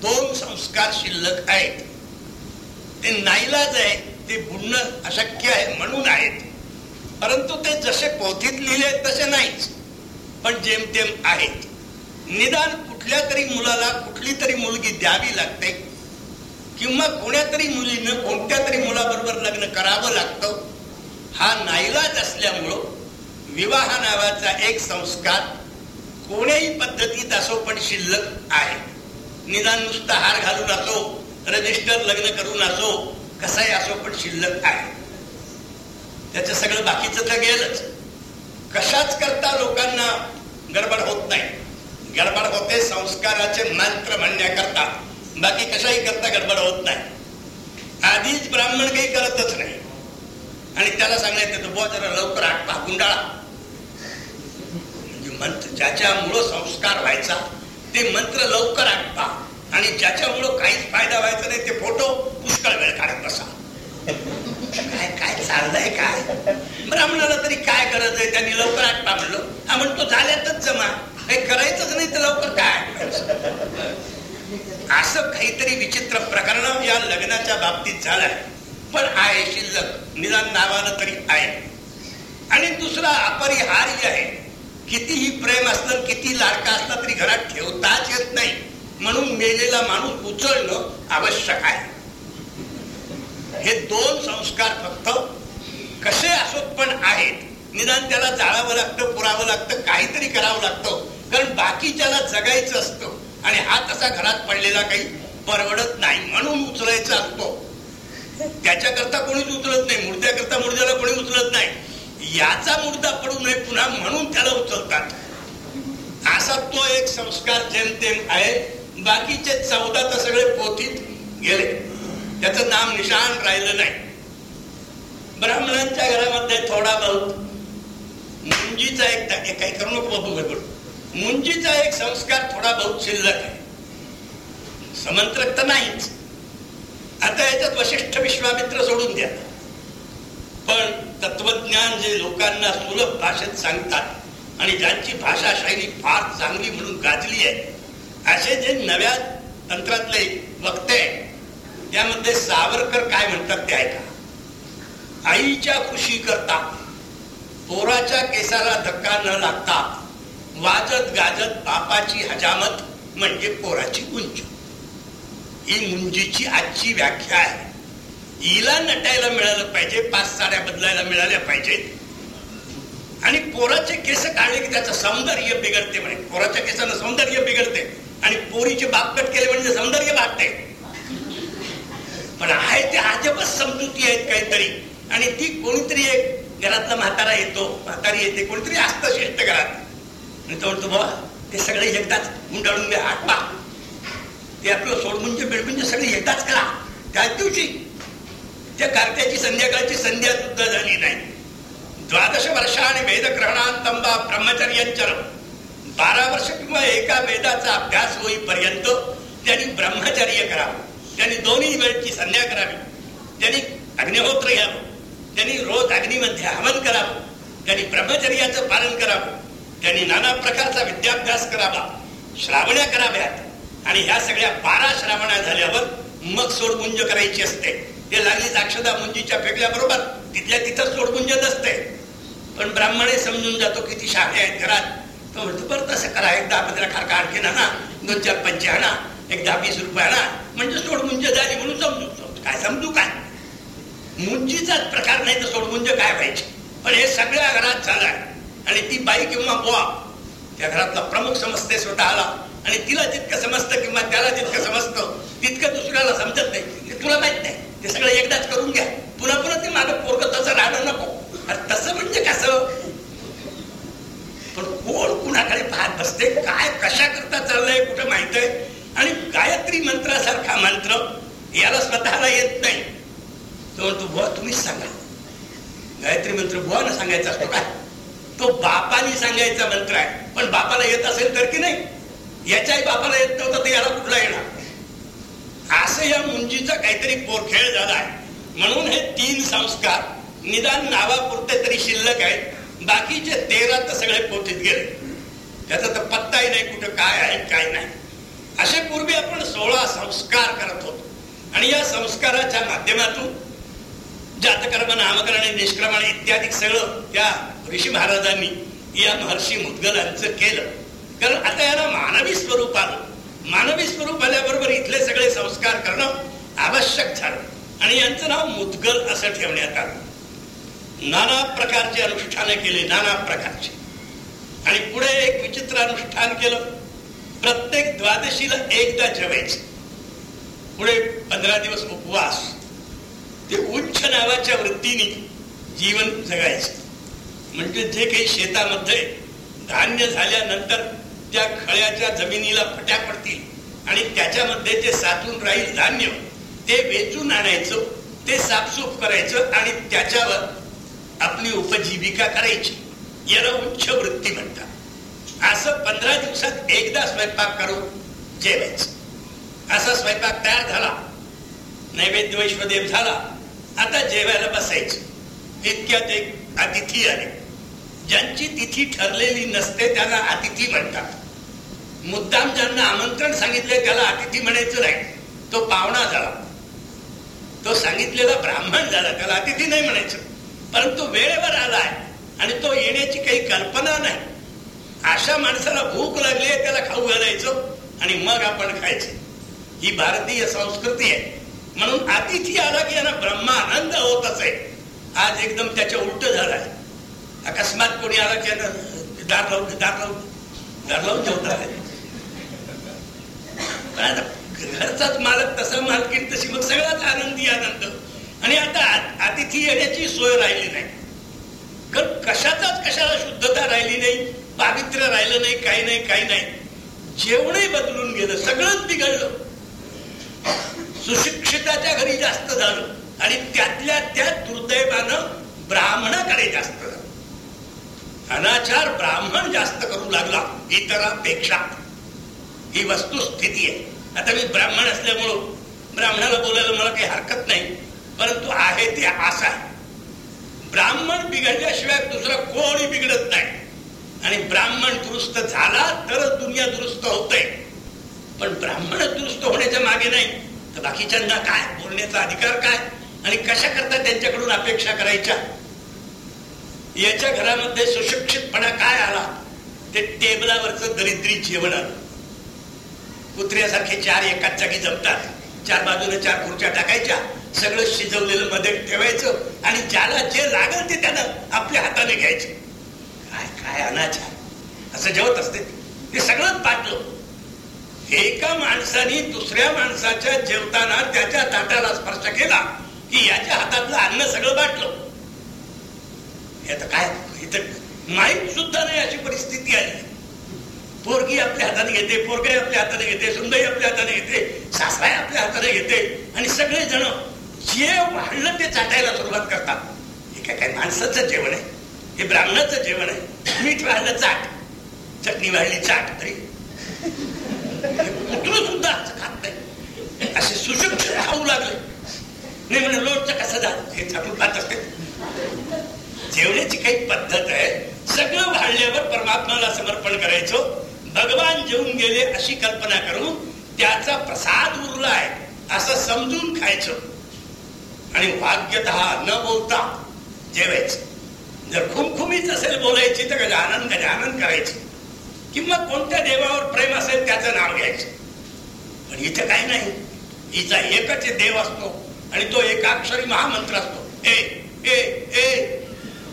दोन संस्कार शिल्लक आहेत. ते नाईलाज आहे ते बुडणं अशक्य आहे म्हणून आहेत. परंतु ते जसे पोथीत लिहिले तसे नाहीच. पण जेमतेम आहेत. निदान कुठल्या तरी मुलाला कुठली तरी मुलगी द्यावी लागते किंवा कोण्या तरी मुलीनं कोणत्या तरी मुलाबरोबर लग्न करावं लागतं हा नाईलाज असल्यामुळं विवाह नावाचा एक संस्कार कोण्याही पद्धतीत असो पण शिल्लक आहे. निदान नुसता हार घालून असो रजिस्टर लग्न करून असो कसाही असो पण शिल्लक आहे. त्याचं सगळं बाकीचं तर गेलच. कशाच करता लोकांना गडबड होत नाही. गडबड होते संस्काराचे मंत्र म्हणण्याकरता. बाकी कशाही करता गडबड होत नाही. आधीच ब्राह्मण काही करतच नाही. आणि त्याला सांगायचं बुवा जरा लवकर आठ गुंडाळा म्हणजे मंत्र ज्याच्यामुळं संस्कार व्हायचा ते मंत्र लवकर आटपा आणि ज्याच्यामुळं काहीच फायदा व्हायचा नाही ते फोटो पुष्कळ वेळ काढत बसा. काय काय चाललंय काय? ब्राह्मणाला तरी काय गरज आहे त्यांनी लवकर आटपा म्हणलो हा म्हणतो झाल्यातच जमा. हे करायचंच नाही तर लवकर काय असं काहीतरी विचित्र प्रकरण या लग्नाच्या बाबतीत झालंय. पण आहे शिल्लक. निदान नावानं तरी आहे. आणि दुसरा अपरिहार्य आहे. कितीही प्रेम असलं किती लाडका असला तरी घरात ठेवताच येत नाही. म्हणून मेलेला माणूस उचलणं आवश्यक आहे. हे दोन संस्कार फक्त कसे असोत पण आहेत निदान त्याला जाळावं लागतं पुरावं लागतं काहीतरी करावं लागतं. कारण बाकीच्याला जगायचं असतं आणि हा तसा घरात पडलेला काही परवडत नाही म्हणून उचलायचा असतो. त्याच्याकरता कोणीच उचलत नाही मुर्द्याकरता मुर्द्याला कोणी उचलत नाही. याचा मुर्दा पडू नये पुन्हा म्हणून त्याला उचलतात. असा तो एक संस्कार जेमतेम आहे. बाकीचे चौदा तर सगळे पोथीत गेले. त्याचं नाम निशान राहिलं नाही. ब्राह्मणांच्या घरामध्ये थोडा बहुत मुंजीचा एक काही करू नको बाबू मुंजीचा एक संस्कार थोडा बहुत शिल्लक आहे. समंत्रक तर नाहीच. आता याच्यात वशिष्ठ विश्वामित्र सोडून द्या. पण तत्वज्ञान जे लोकांना सुलभ भाषेत सांगतात आणि ज्यांची भाषा शैली फार चांगली म्हणून गाजली आहे असे जे नव्या तंत्रातले वक्ते त्यामध्ये सावरकर काय म्हणतात ते ऐका. आईच्या खुशी करता पोराच्या केसाला धक्का न लागता वाजत गाजत बापाची हजामत म्हणजे पोराची उंच ही मुंजीची आजची व्याख्या आहे. हिला नटायला मिळालं पाहिजे पाच साड्या बदलायला मिळाल्या पाहिजेत. आणि पोराचे केस काढले की त्याचं सौंदर्य बिघडते म्हणे. पोराच्या केसानं सौंदर्य बिघडते आणि पोरीचे बापकट केले म्हणजे सौंदर्य बागते पण आहे ते अजबच समजुती आहेत काहीतरी. आणि ती कोणीतरी एक घरातला म्हातारा येतो म्हातारी येते कोणीतरी असतं शिष्ट घरात. आणि तो म्हणतो बाबा ते सगळे एकदाच गुंडाळून घ्या आठवा ते आपलं सोडमुंज बेडमुंज सगळे एकदाच करा. त्याच दिवशी त्या कार्त्याची संध्याकाळची संध्या सुद्धा झाली नाही. द्वादश वर्षाने वेदग्रहणांतंबा ब्रह्मचर्यांचर बारा वर्ष किंवा एका वेदाचा अभ्यास होईपर्यंत त्यांनी ब्रह्मचर्य करावं. त्यांनी दोन्ही वेळची संध्या करावी त्यांनी अग्निहोत्र घ्यावं त्यांनी रोज अग्निमध्ये हवन करावं त्यांनी ब्रह्मचर्याचं पालन करावं त्यांनी नाना प्रकारचा विद्याभ्यास करावा श्रावण्या कराव्यात. आणि ह्या सगळ्या बारा श्रावण्या झाल्यावर मग सोडपुंज करायची असते. हे लागली साक्षदा मुंजीच्या फेकल्याबरोबर तिथल्या तिथं सोडपुंज असते पण ब्राह्मणे समजून जातो किती शाळे आहेत घरात. तो म्हणतो बरं तसं करा एक दहा पंधरा खारखा आणखी ना दोन चार पंचे आणा. एक दहा वीस रुपयाला म्हणजे सोडमुंज झाली म्हणून समजू. काय समजू काय? मुंजीचाच प्रकार नाही तर सोडमुंज काय व्हायचे? पण हे सगळ्या घरात झालंय. आणि ती बाई किंवा बुवा त्या घरातला प्रमुख समजते स्वतःला. आणि तिला जितकं समजतं किंवा त्याला जितकं समजतं तितकं दुसऱ्याला समजत नाही. ते तुला माहीत नाही. ते सगळं एकदाच करून घ्या. पुन्हा पुन्हा ते माझं पोरग तसं राहणं नको. तसं म्हणजे कसं? पण कोण कुणाकडे पाहत बसते? काय कशा करता चाललंय? कुठं माहीत आहे? आणि गायत्री मंत्रासारखा मंत्र याला स्वतःला येत नाही. तो म्हणतो बुवा तुम्हीच सांगा. गायत्री मंत्र बुवानं सांगायचा असतो काय तो बापानी सांगायचा मंत्र आहे. पण बापाला येत असेल तर की नाही? याच्याही बापाला येत नव्हता तर याला कुठला येणार? असं या मुंजीचा काहीतरी पोरखेळ झाला आहे. म्हणून हे तीन संस्कार निदान नावापुरते तरी शिल्लक आहेत. बाकीचे तेरा तर सगळे पोथीत गेले. त्याचा तर पत्ताही नाही कुठं काय आहे काय नाही. असे पूर्वी आपण सोळा संस्कार करत होतो. आणि या संस्काराच्या माध्यमातून जातकर्म नामकरण निष्क्रमण इत्यादी सगळं त्या ऋषी महाराजांनी या महर्षी मुद्गलांचं केलं. कारण आता याला मानवी स्वरूप आलं. मानवी स्वरूप आल्याबरोबर इथले सगळे संस्कार करणं आवश्यक झालं आणि यांचं नाव मुद्गल असं ठेवण्यात आलं. नाना प्रकारचे अनुष्ठान केले नाना प्रकारचे. आणि पुढे एक विचित्र अनुष्ठान केलं. प्रत्येक द्वादशीला एकदा जेवायचे. पुढे पंधरा दिवस उपवास. ते उच्च नावाच्या वृत्तीने जीवन जगायचं. म्हणजे जे काही शेतामध्ये धान्य झाल्यानंतर त्या खळ्याच्या जमिनीला फट्या पडतील आणि त्याच्यामध्ये जे साचून राहील धान्य ते वेचून आणायचं ते साफसूफ करायचं आणि त्याच्यावर आपली उपजीविका करायची. याला उच्च वृत्ती म्हणतात. असं पंधरा दिवसात एकदा स्वयंपाक करून जेवायचं. असा स्वयंपाक तयार झाला. नैवेद्य वैश्वदेव झाला. आता जेवायला बसायचं. इतक्यात एक अतिथी आले. ज्यांची तिथी ठरलेली नसते त्याला अतिथी म्हणतात. मुद्दाम ज्यांना आमंत्रण सांगितले त्याला अतिथी म्हणायचं नाही. तो पाहुणा झाला. तो सांगितलेला ब्राह्मण झाला. त्याला अतिथी नाही म्हणायचं. परंतु वेळेवर आलाय आणि तो येण्याची काही कल्पना नाही. अशा माणसाला भूक लागली आहे त्याला खाऊ घालायचं आणि मग आपण खायचं. ही भारतीय संस्कृती आहे. म्हणून अतिथी आला की यांना ब्रह्मानंद होत असे आज एकदम त्याच्या उलट आहे अकस्मात कोणी आला की दार लावून दार लावून दार लावून जेवतात आता घरचाच मालक तसा मालकीन तशी मग सगळाच आनंदी आनंद. आणि आता अतिथी येण्याची सोय राहिली नाही. कारण कशाचाच कशाला शुद्धता राहिली नाही. पावित्र्य राहिलं नाही काही नाही काही नाही. जेवणही बदलून गेलं सगळंच बिघडलं. सुशिक्षिताच्या घरी जास्त झालं आणि त्यातल्या त्या दुर्दैवानं ब्राह्मणाकडे जास्त झालं. अनाचार ब्राह्मण जास्त करू लागला इतरांपेक्षा. ही वस्तुस्थिती आहे. आता मी ब्राह्मण असल्यामुळं ब्राह्मणाला बोलायला मला काही हरकत नाही परंतु आहे ते असा आहे. ब्राह्मण बिघडल्याशिवाय दुसरं कोणी बिघडत नाही. आणि ब्राह्मण दुरुस्त झाला तरच दुनिया दुरुस्त होते पण ब्राह्मण दुरुस्त होण्याच्या मागे नाही तर बाकीच्यांना काय? बोलण्याचा अधिकार काय? आणि कशा करता त्यांच्याकडून अपेक्षा करायच्या? याच्या घरामध्ये सुशिक्षितपणा काय आला? ते टेबलावरच दरिद्री जेवण आलं. कुत्र्यासारखे चार एकाच जागी जमतात. चार बाजूने चार खुर्च्या टाकायच्या. सगळं शिजवलेलं मध्ये ठेवायचं आणि ज्याला जे लागल ते त्यानं आपल्या हाताने घ्यायचे. काय अनाचार असं जेवत असते. ते सगळंच पाटलं. एका माणसाने दुसऱ्या माणसाच्या जेवताना त्याच्या ताटाला स्पर्श केला की याच्या हातातलं अन्न सगळं बाटलं. आता काय? इथं माहीत सुद्धा नाही अशी परिस्थिती आली. पोरगी आपल्या हाताने घेते पोरगाई आपल्या हाताने घेते सुंदरी आपल्या हाताने घेते सासराई आपल्या हाताने घेते आणि सगळे जण जे वाढलं ते चाटायला सुरुवात करतात. हे काय काय माणसाचं जेवण आहे? हे ब्राह्मणाचं जेवण आहे. मीठ वाढलं चाट. चटणी वाढली चाट तरी. कुत्र सुद्धा खात नाही. असे सुशिक्षित खाऊ लागले. नाही म्हणे लोटचं कसं झालं? हे चालून खात असते. जेवण्याची काही पद्धत आहे. सगळं वाढल्यावर परमात्माला समर्पण करायचं. भगवान जेवून गेले अशी कल्पना करून त्याचा प्रसाद उरलाय असं समजून खायचं. आणि वाक्यत न बोलता जेवायचं. जर खुमखुमीच असेल बोलायची तर गजानन गजानन करायची. किंवा कोणत्या देवावर प्रेम असेल त्याचं नाव घ्यायचं. पण इथं काही नाही. हिचा एकच देव असतो आणि तो एकाक्षरी महामंत्र असतो. ए ए ए.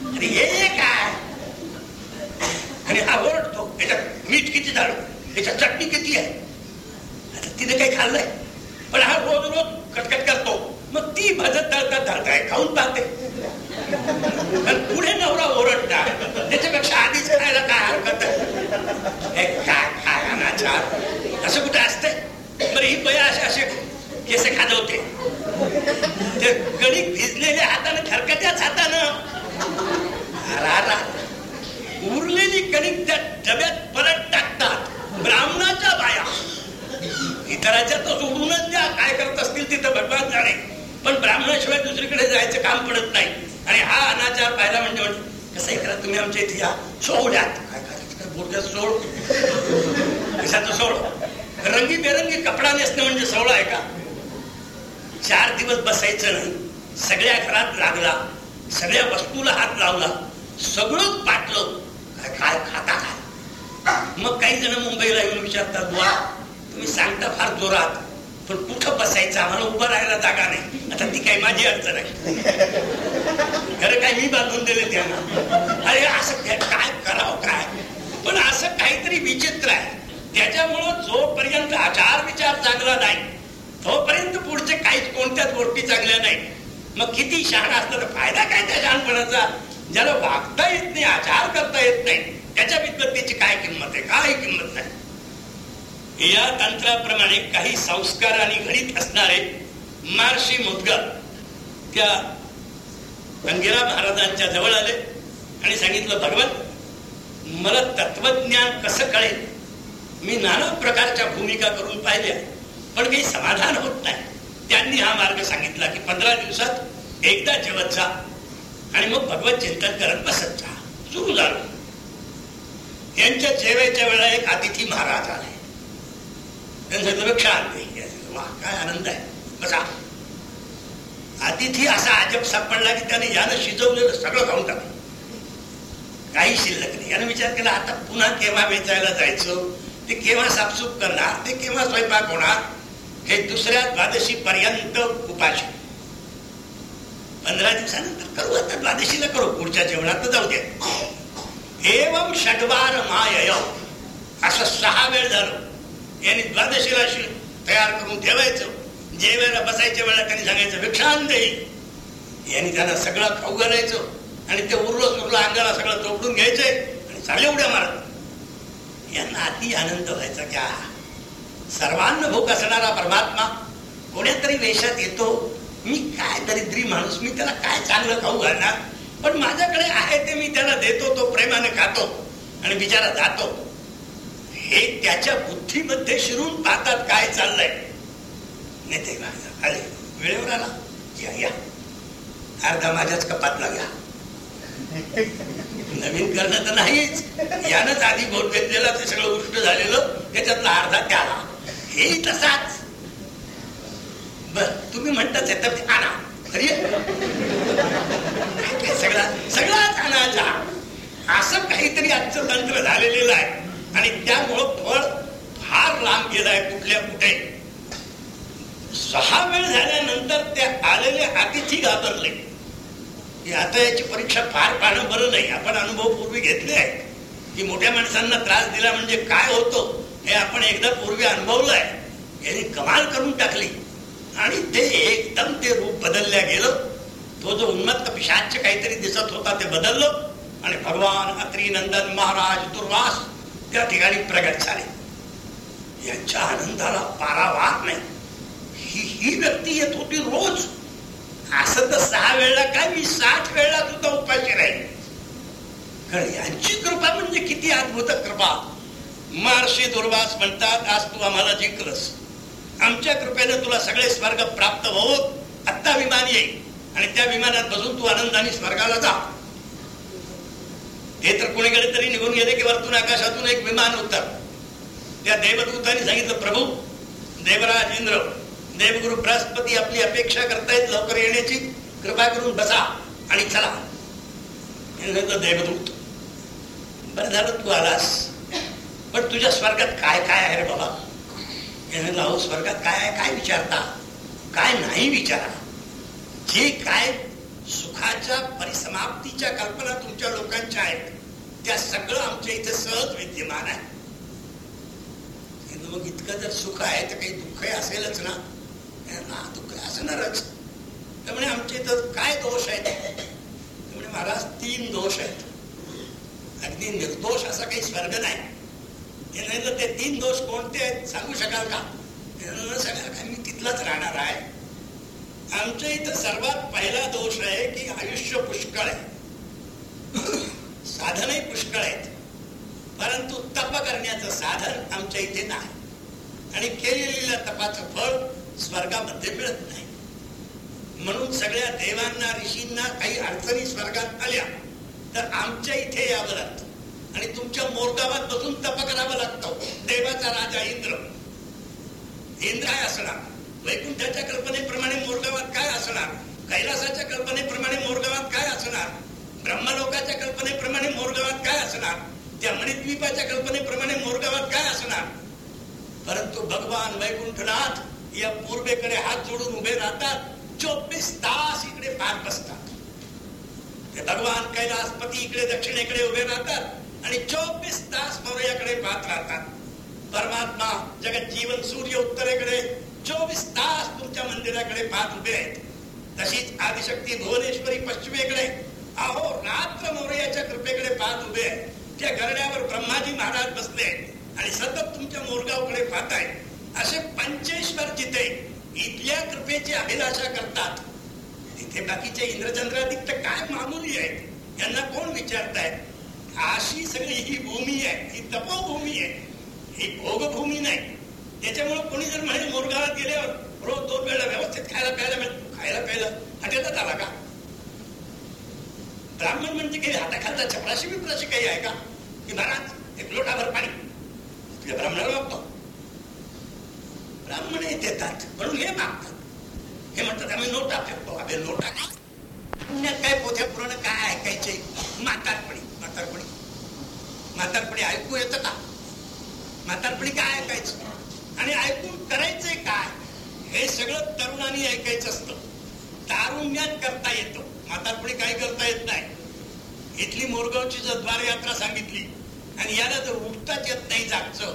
आणि हे काय? आणि हा ओरडतो. याच्यात मीठ किती झालं? याच्यात चटणी किती आहे? आता तिने काही खाल्लंय. पण हा रोज रोज कटकट करतो. मग ती भजत धरतात धरताय खाऊन पाहते. पुढे नवरा ओरडता त्याच्यापेक्षा आधीच खायला काय हरकत आहे? काय असं कुठे असतंय? बरं ही बया असे असे केस खाजवते ते गणित भिजलेल्या हातानं खरकत्याच हातानं. उरलेली कणिक त्या डब्यात परत टाकतात. ब्राह्मणाच्या बाया. इतराच्या तर सोडूनच द्या काय करत असतील तिथं भगवान जाणे. पण ब्राह्मणाशिवाय दुसरीकडे जायचं काम पडत नाही. आणि हा अनाचार पाहिला म्हणजे कसंही कसं करा तुम्ही आमच्या इथे या सोहळ्यात काय करायचं बोलण्यात सोड. कशाचं सोड. रंगी बेरंगी कपडा नेसणं म्हणजे सोहळा आहे का? चार दिवस बसायचं नाही सगळ्या घरात लागला सगळ्या वस्तूला हात लावला सगळं पाटलं. काय काय खाता काय? मग काही जण मुंबईला येऊन विचारतात बुवा तुम्ही सांगता फार जोरात पण कुठं बसायचं? आम्हाला उभं राहायला जागा नाही. आता ती काही माझी अडचण आहे. खरं काय मी बांधून दिले त्यांना अरे असं काय करावं काय? पण असं काहीतरी विचित्र आहे. त्याच्यामुळं जोपर्यंत आचार विचार चांगला नाही तोपर्यंत पुढचे काहीच कोणत्याच गोष्टी चांगल्या नाही. मग किती शहाण असलं तर फायदा काय त्या शहाणपणाचा? ज्याला वागता येत नाही आचार करता येत नाही त्याच्या विद्वत्तेची काय किंमत आहे? काय किंमत नाही या तंत्राप्रमाणे काही संस्कार आणि घडीत असणारे मार्शी मुद्गल त्या अंगिरा महाराजांच्या जवळ आले आणि सांगितलं भगवत मला तत्वज्ञान कसं कळेल? मी नाना प्रकारच्या भूमिका करून पाहिल्या पण काही समाधान होत नाही. त्यांनी हा मार्ग सांगितला की पंधरा दिवसात एकदा जेवत जा आणि मग भगवत चिंतन करत बसत जा. सुरू झालं. यांच्या जेवायच्या वेळा एक अतिथी महाराज आले. त्यांचं लक्ष वा काय आनंद आहे. बसा. अतिथी असा अजब सापडला की त्याने यानं शिजवलेलं सगळं खाऊन टाकलं. काही शिल्लक नाही. यानं विचार केला आता पुन्हा केव्हा वेचायला जायचं? ते केव्हा साफसूफ करणार? ते केव्हा स्वयंपाक होणार? हे दुसऱ्या द्वादशी पर्यंत उपाशी. पंधरा दिवसानंतर करू आता. द्वादशीला करू. पुढच्या जेवणात जाऊ द्या एवम षडवार माय असं सहा वेळ झालं. यांनी द्वादशीला तयार करून ठेवायचं. जेवायला बसायच्या वेळेला त्यांनी सांगायचं भिक्षांत येईल यांनी त्यांना सगळं खाऊ घालायचं आणि ते उरलं सुरलं अंगाला सगळं चोपडून घ्यायचंय आणि चालले उड्या मारत. यांना अति आनंद व्हायचा क्या सर्वांना भूक असणारा परमात्मा कोण्यातरी वेशात येतो. मी काय दरिद्री माणूस मी त्याला काय चांगलं खाऊ घालणार? पण माझ्याकडे आहे ते मी त्याला देतो तो प्रेमाने खातो आणि बिचारा जातो. हे त्याच्या बुद्धीमध्ये शिरून पाहतात काय चाललंय. नाही ते वेळेवर आला. या या. अर्धा माझ्याच कपात घ्या नवीन करणं तर नाहीच. यानंच आधी बोट घेतलेला ते सगळं उष्ट झालेलं त्याच्यातला अर्धा त्याला. हे तसाच. बर तुम्ही म्हणताच तर ते आणा. खरी सगळा सगळाच आणायचा असं काहीतरी आजचं तंत्र झालेलं आहे. आणि त्यामुळं फळ फार लांब गेलाय कुठल्या कुठे. सहा वेळ झाल्यानंतर त्या आलेले अतिथी घाबरले. की आता याची परीक्षा फार पाहणं बरं नाही. आपण अनुभव पूर्वी घेतले आहे की मोठ्या माणसांना त्रास दिला म्हणजे काय होतो हे आपण एकदा पूर्वी अनुभवलंय. यांनी कमाल करून टाकली. आणि ते एकदम ते रूप बदलल्या गेलं. तो जो उन्मत्त पिशाच काहीतरी दिसत होता ते बदललं. आणि भगवान अत्री नंदन महाराज दुर्वास त्या ठिकाणी प्रगट झाले. यांच्या आनंदाला पारावार नाही. ही ही व्यक्ती येत होती रोज. असं तर सहा वेळेला काय मी साठ वेळेला सुद्धा उपाशी राहील कारण यांची कृपा म्हणजे किती अद्भुत कृपा. महर्षी दुर्वास म्हणतात आज तू आम्हाला जिंकलस. आमच्या कृपेने तुला सगळे स्वर्ग प्राप्त होत आत्ता विमान येईल आणि त्या विमानात बसून तू आनंदाने स्वर्गाला जा. ते तर कोणीकडे तरी निघून गेले की वरतून आकाशातून एक विमान उतर त्या देवदूतांनी सांगितलं प्रभू देवराज इंद्र देवगुरु बृहस्पती आपली अपेक्षा करतायत लवकर येण्याची. कृपा करून बसा आणि चला. देवदूत बरं झालं तू आलास. पण तुझ्या स्वर्गात काय काय आहे रे बाबा? अहो स्वर्गात काय आहे काय विचारता? काय नाही विचारा जे काय सुखाच्या परिसमाप्तीच्या कल्पना तुमच्या लोकांच्या आहेत. त्या सगळं आमच्या इथे सहज विद्यमान आहे. मग इतकं जर सुख आहे तर काही दुःख असेलच ना. ना दुःख असणारच. त्यामुळे आमच्या इथं काय दोष आहेत? त्यामुळे महाराज तीन दोष आहेत. अगदी निर्दोष असा काही स्वर्ग नाही. नाही तर ते तीन दोष कोणते आहेत? सांगू शकाल का? न सगळ्या काय मी तिथलाच राहणार आहे. आमच्या इथं सर्वात पहिला दोष आहे की आयुष्य पुष्कळ आहे. साधनही पुष्कळ आहेत. परंतु तप करण्याचं साधन आमच्या इथे नाही. आणि केलेल्या तपाचं फळ स्वर्गामध्ये मिळत नाही. म्हणून सगळ्या देवांना ऋषींना काही अडचणी स्वर्गात आल्या तर आमच्या इथे यावं लागतं. आणि तुमच्या मोरगावात बसून तप करावं लागतं. देवाचा राजा इंद्र. इंद्र काय असणार. वैकुंठाच्या कल्पनेप्रमाणे मोरगावात काय असणार? कैलासाच्या कल्पनेप्रमाणे मोरगावात काय असणार? ब्रह्मलोकाच्या कल्पनेप्रमाणे मोरगावात काय असणार? त्या मणिद्वीपाच्या कल्पनेप्रमाणे मोरगावात काय असणार? परंतु भगवान वैकुंठनाथ या पूर्वेकडे हात जोडून उभे राहतात चोवीस तास इकडे पार बसतात. ते भगवान कैलासपती इकडे दक्षिणेकडे उभे राहतात आणि चोवीस तास मौर्याकडे पाहत राहतात. परमात्मा जगत जीवन सूर्य उत्तरेकडे चोवीस तास तुमच्या मंदिराकडे पाहत उभे आहेत. तशीच आदिशक्ती भुवनेश्वरी पश्चिमेकडे. अहो रात्र मोरयाच्या कृपेकडे पाहत उभे आहेत. त्या गरड्यावर ब्रह्माजी महाराज बसले आणि सतत तुमच्या मोरगावकडे पाहत आहेत असे पंचेश्वर जिथे इथल्या कृपेची अभिलाषा करतात. तिथे बाकीचे इंद्रचंद्रादिक तर काय मामुली आहेत? यांना कोण विचारताय अशी सगळी ही भूमी आहे. ही तपोभूमी आहे. ही भोगभूमी नाही. त्याच्यामुळे कोणी जर म्हणे मोरगावात गेल्यावर रोज दोन वेळा व्यवस्थित खायला प्यायला मिळत. खायला प्यायला हटेलाच आला का ब्राह्मण म्हणजे काही हाताखालचा चपराशी बिपराशी काही आहे का? की महाराज एक लोटाभर पाणी. तुझ्या ब्राह्मणाला मागतो ब्राह्मण देतात म्हणून हे मागतात. हे म्हणतात आम्ही नोटा फेकतो आम्ही नोटा पुण्यात काय पोथ्या पुराण काय ऐकायचे? म्हातारपणी म्हातारपणी. म्हातारपणी ऐकू येतं का? म्हातारपणी काय ऐकायचं? आणि ऐकून करायचंय काय? हे सगळं तरुणांनी ऐकायचं असतं. तारुण्यात करता येतं. म्हातारपणी काही करता येत नाही. इथली मोरगावची जर द्वार यात्रा सांगितली आणि याला जर उठताच येत नाही जागचं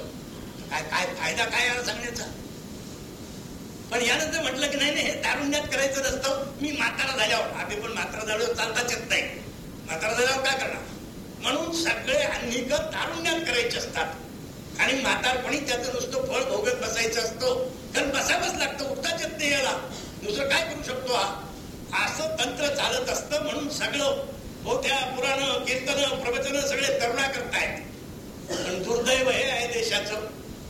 काय काय फायदा काय याला सांगण्याचा? पण यानं जर म्हटलं की नाही नाही हे तारुण्यात करायचं नसतं. मी म्हातारा झाल्यावर आम्ही पण म्हातारा झाल्यावर चालताच येत नाही. म्हातारा झाल्यावर काय करणार? म्हणून सगळे अन्निक तारुण्यात करायचे असतात. आणि म्हातारपणी त्याचं नुसतं फळ भोगत बसायचं असतं. कारण बसावंच लागतं उठताच येत नाही याला. दुसरं काय करू शकतो हा? असं तंत्र चालत असतं म्हणून सगळं मोठ्या पुराण कीर्तन प्रवचन सगळे तरुणा करतायत. पण दुर्दैव हे आहे देशाचं.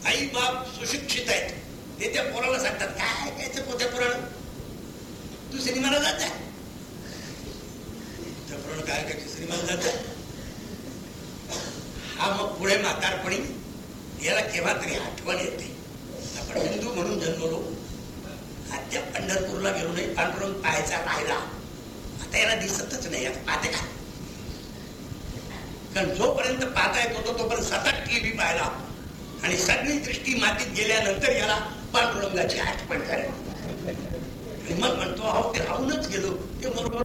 आई बाप सुशिक्षित आहेत. ते त्या पोराला सांगतात काय कायचं पोत्या पुराण? तू सिनेमाला जात आहे पुराण काय ऐकायचं सिनेमाला जात आहे हा मग पुढे म्हातारपणी याला केव्हा तरी आठवण येते. आपण हिंदू म्हणून जन्मलो. अद्याप पंढरपूरला गेलो नाही पांडुरंग पाहायचा राहिला. आता याला दिसतच नाही आता पाहते का? कारण जोपर्यंत पाहता येत होतो तोपर्यंत सतत टीव्ही पाहिला आणि सगळी दृष्टी मातीत गेल्यानंतर याला पांडुरंगाची आठवण करेल मग म्हणतो अहो ते राहूनच गेलो. ते बरोबर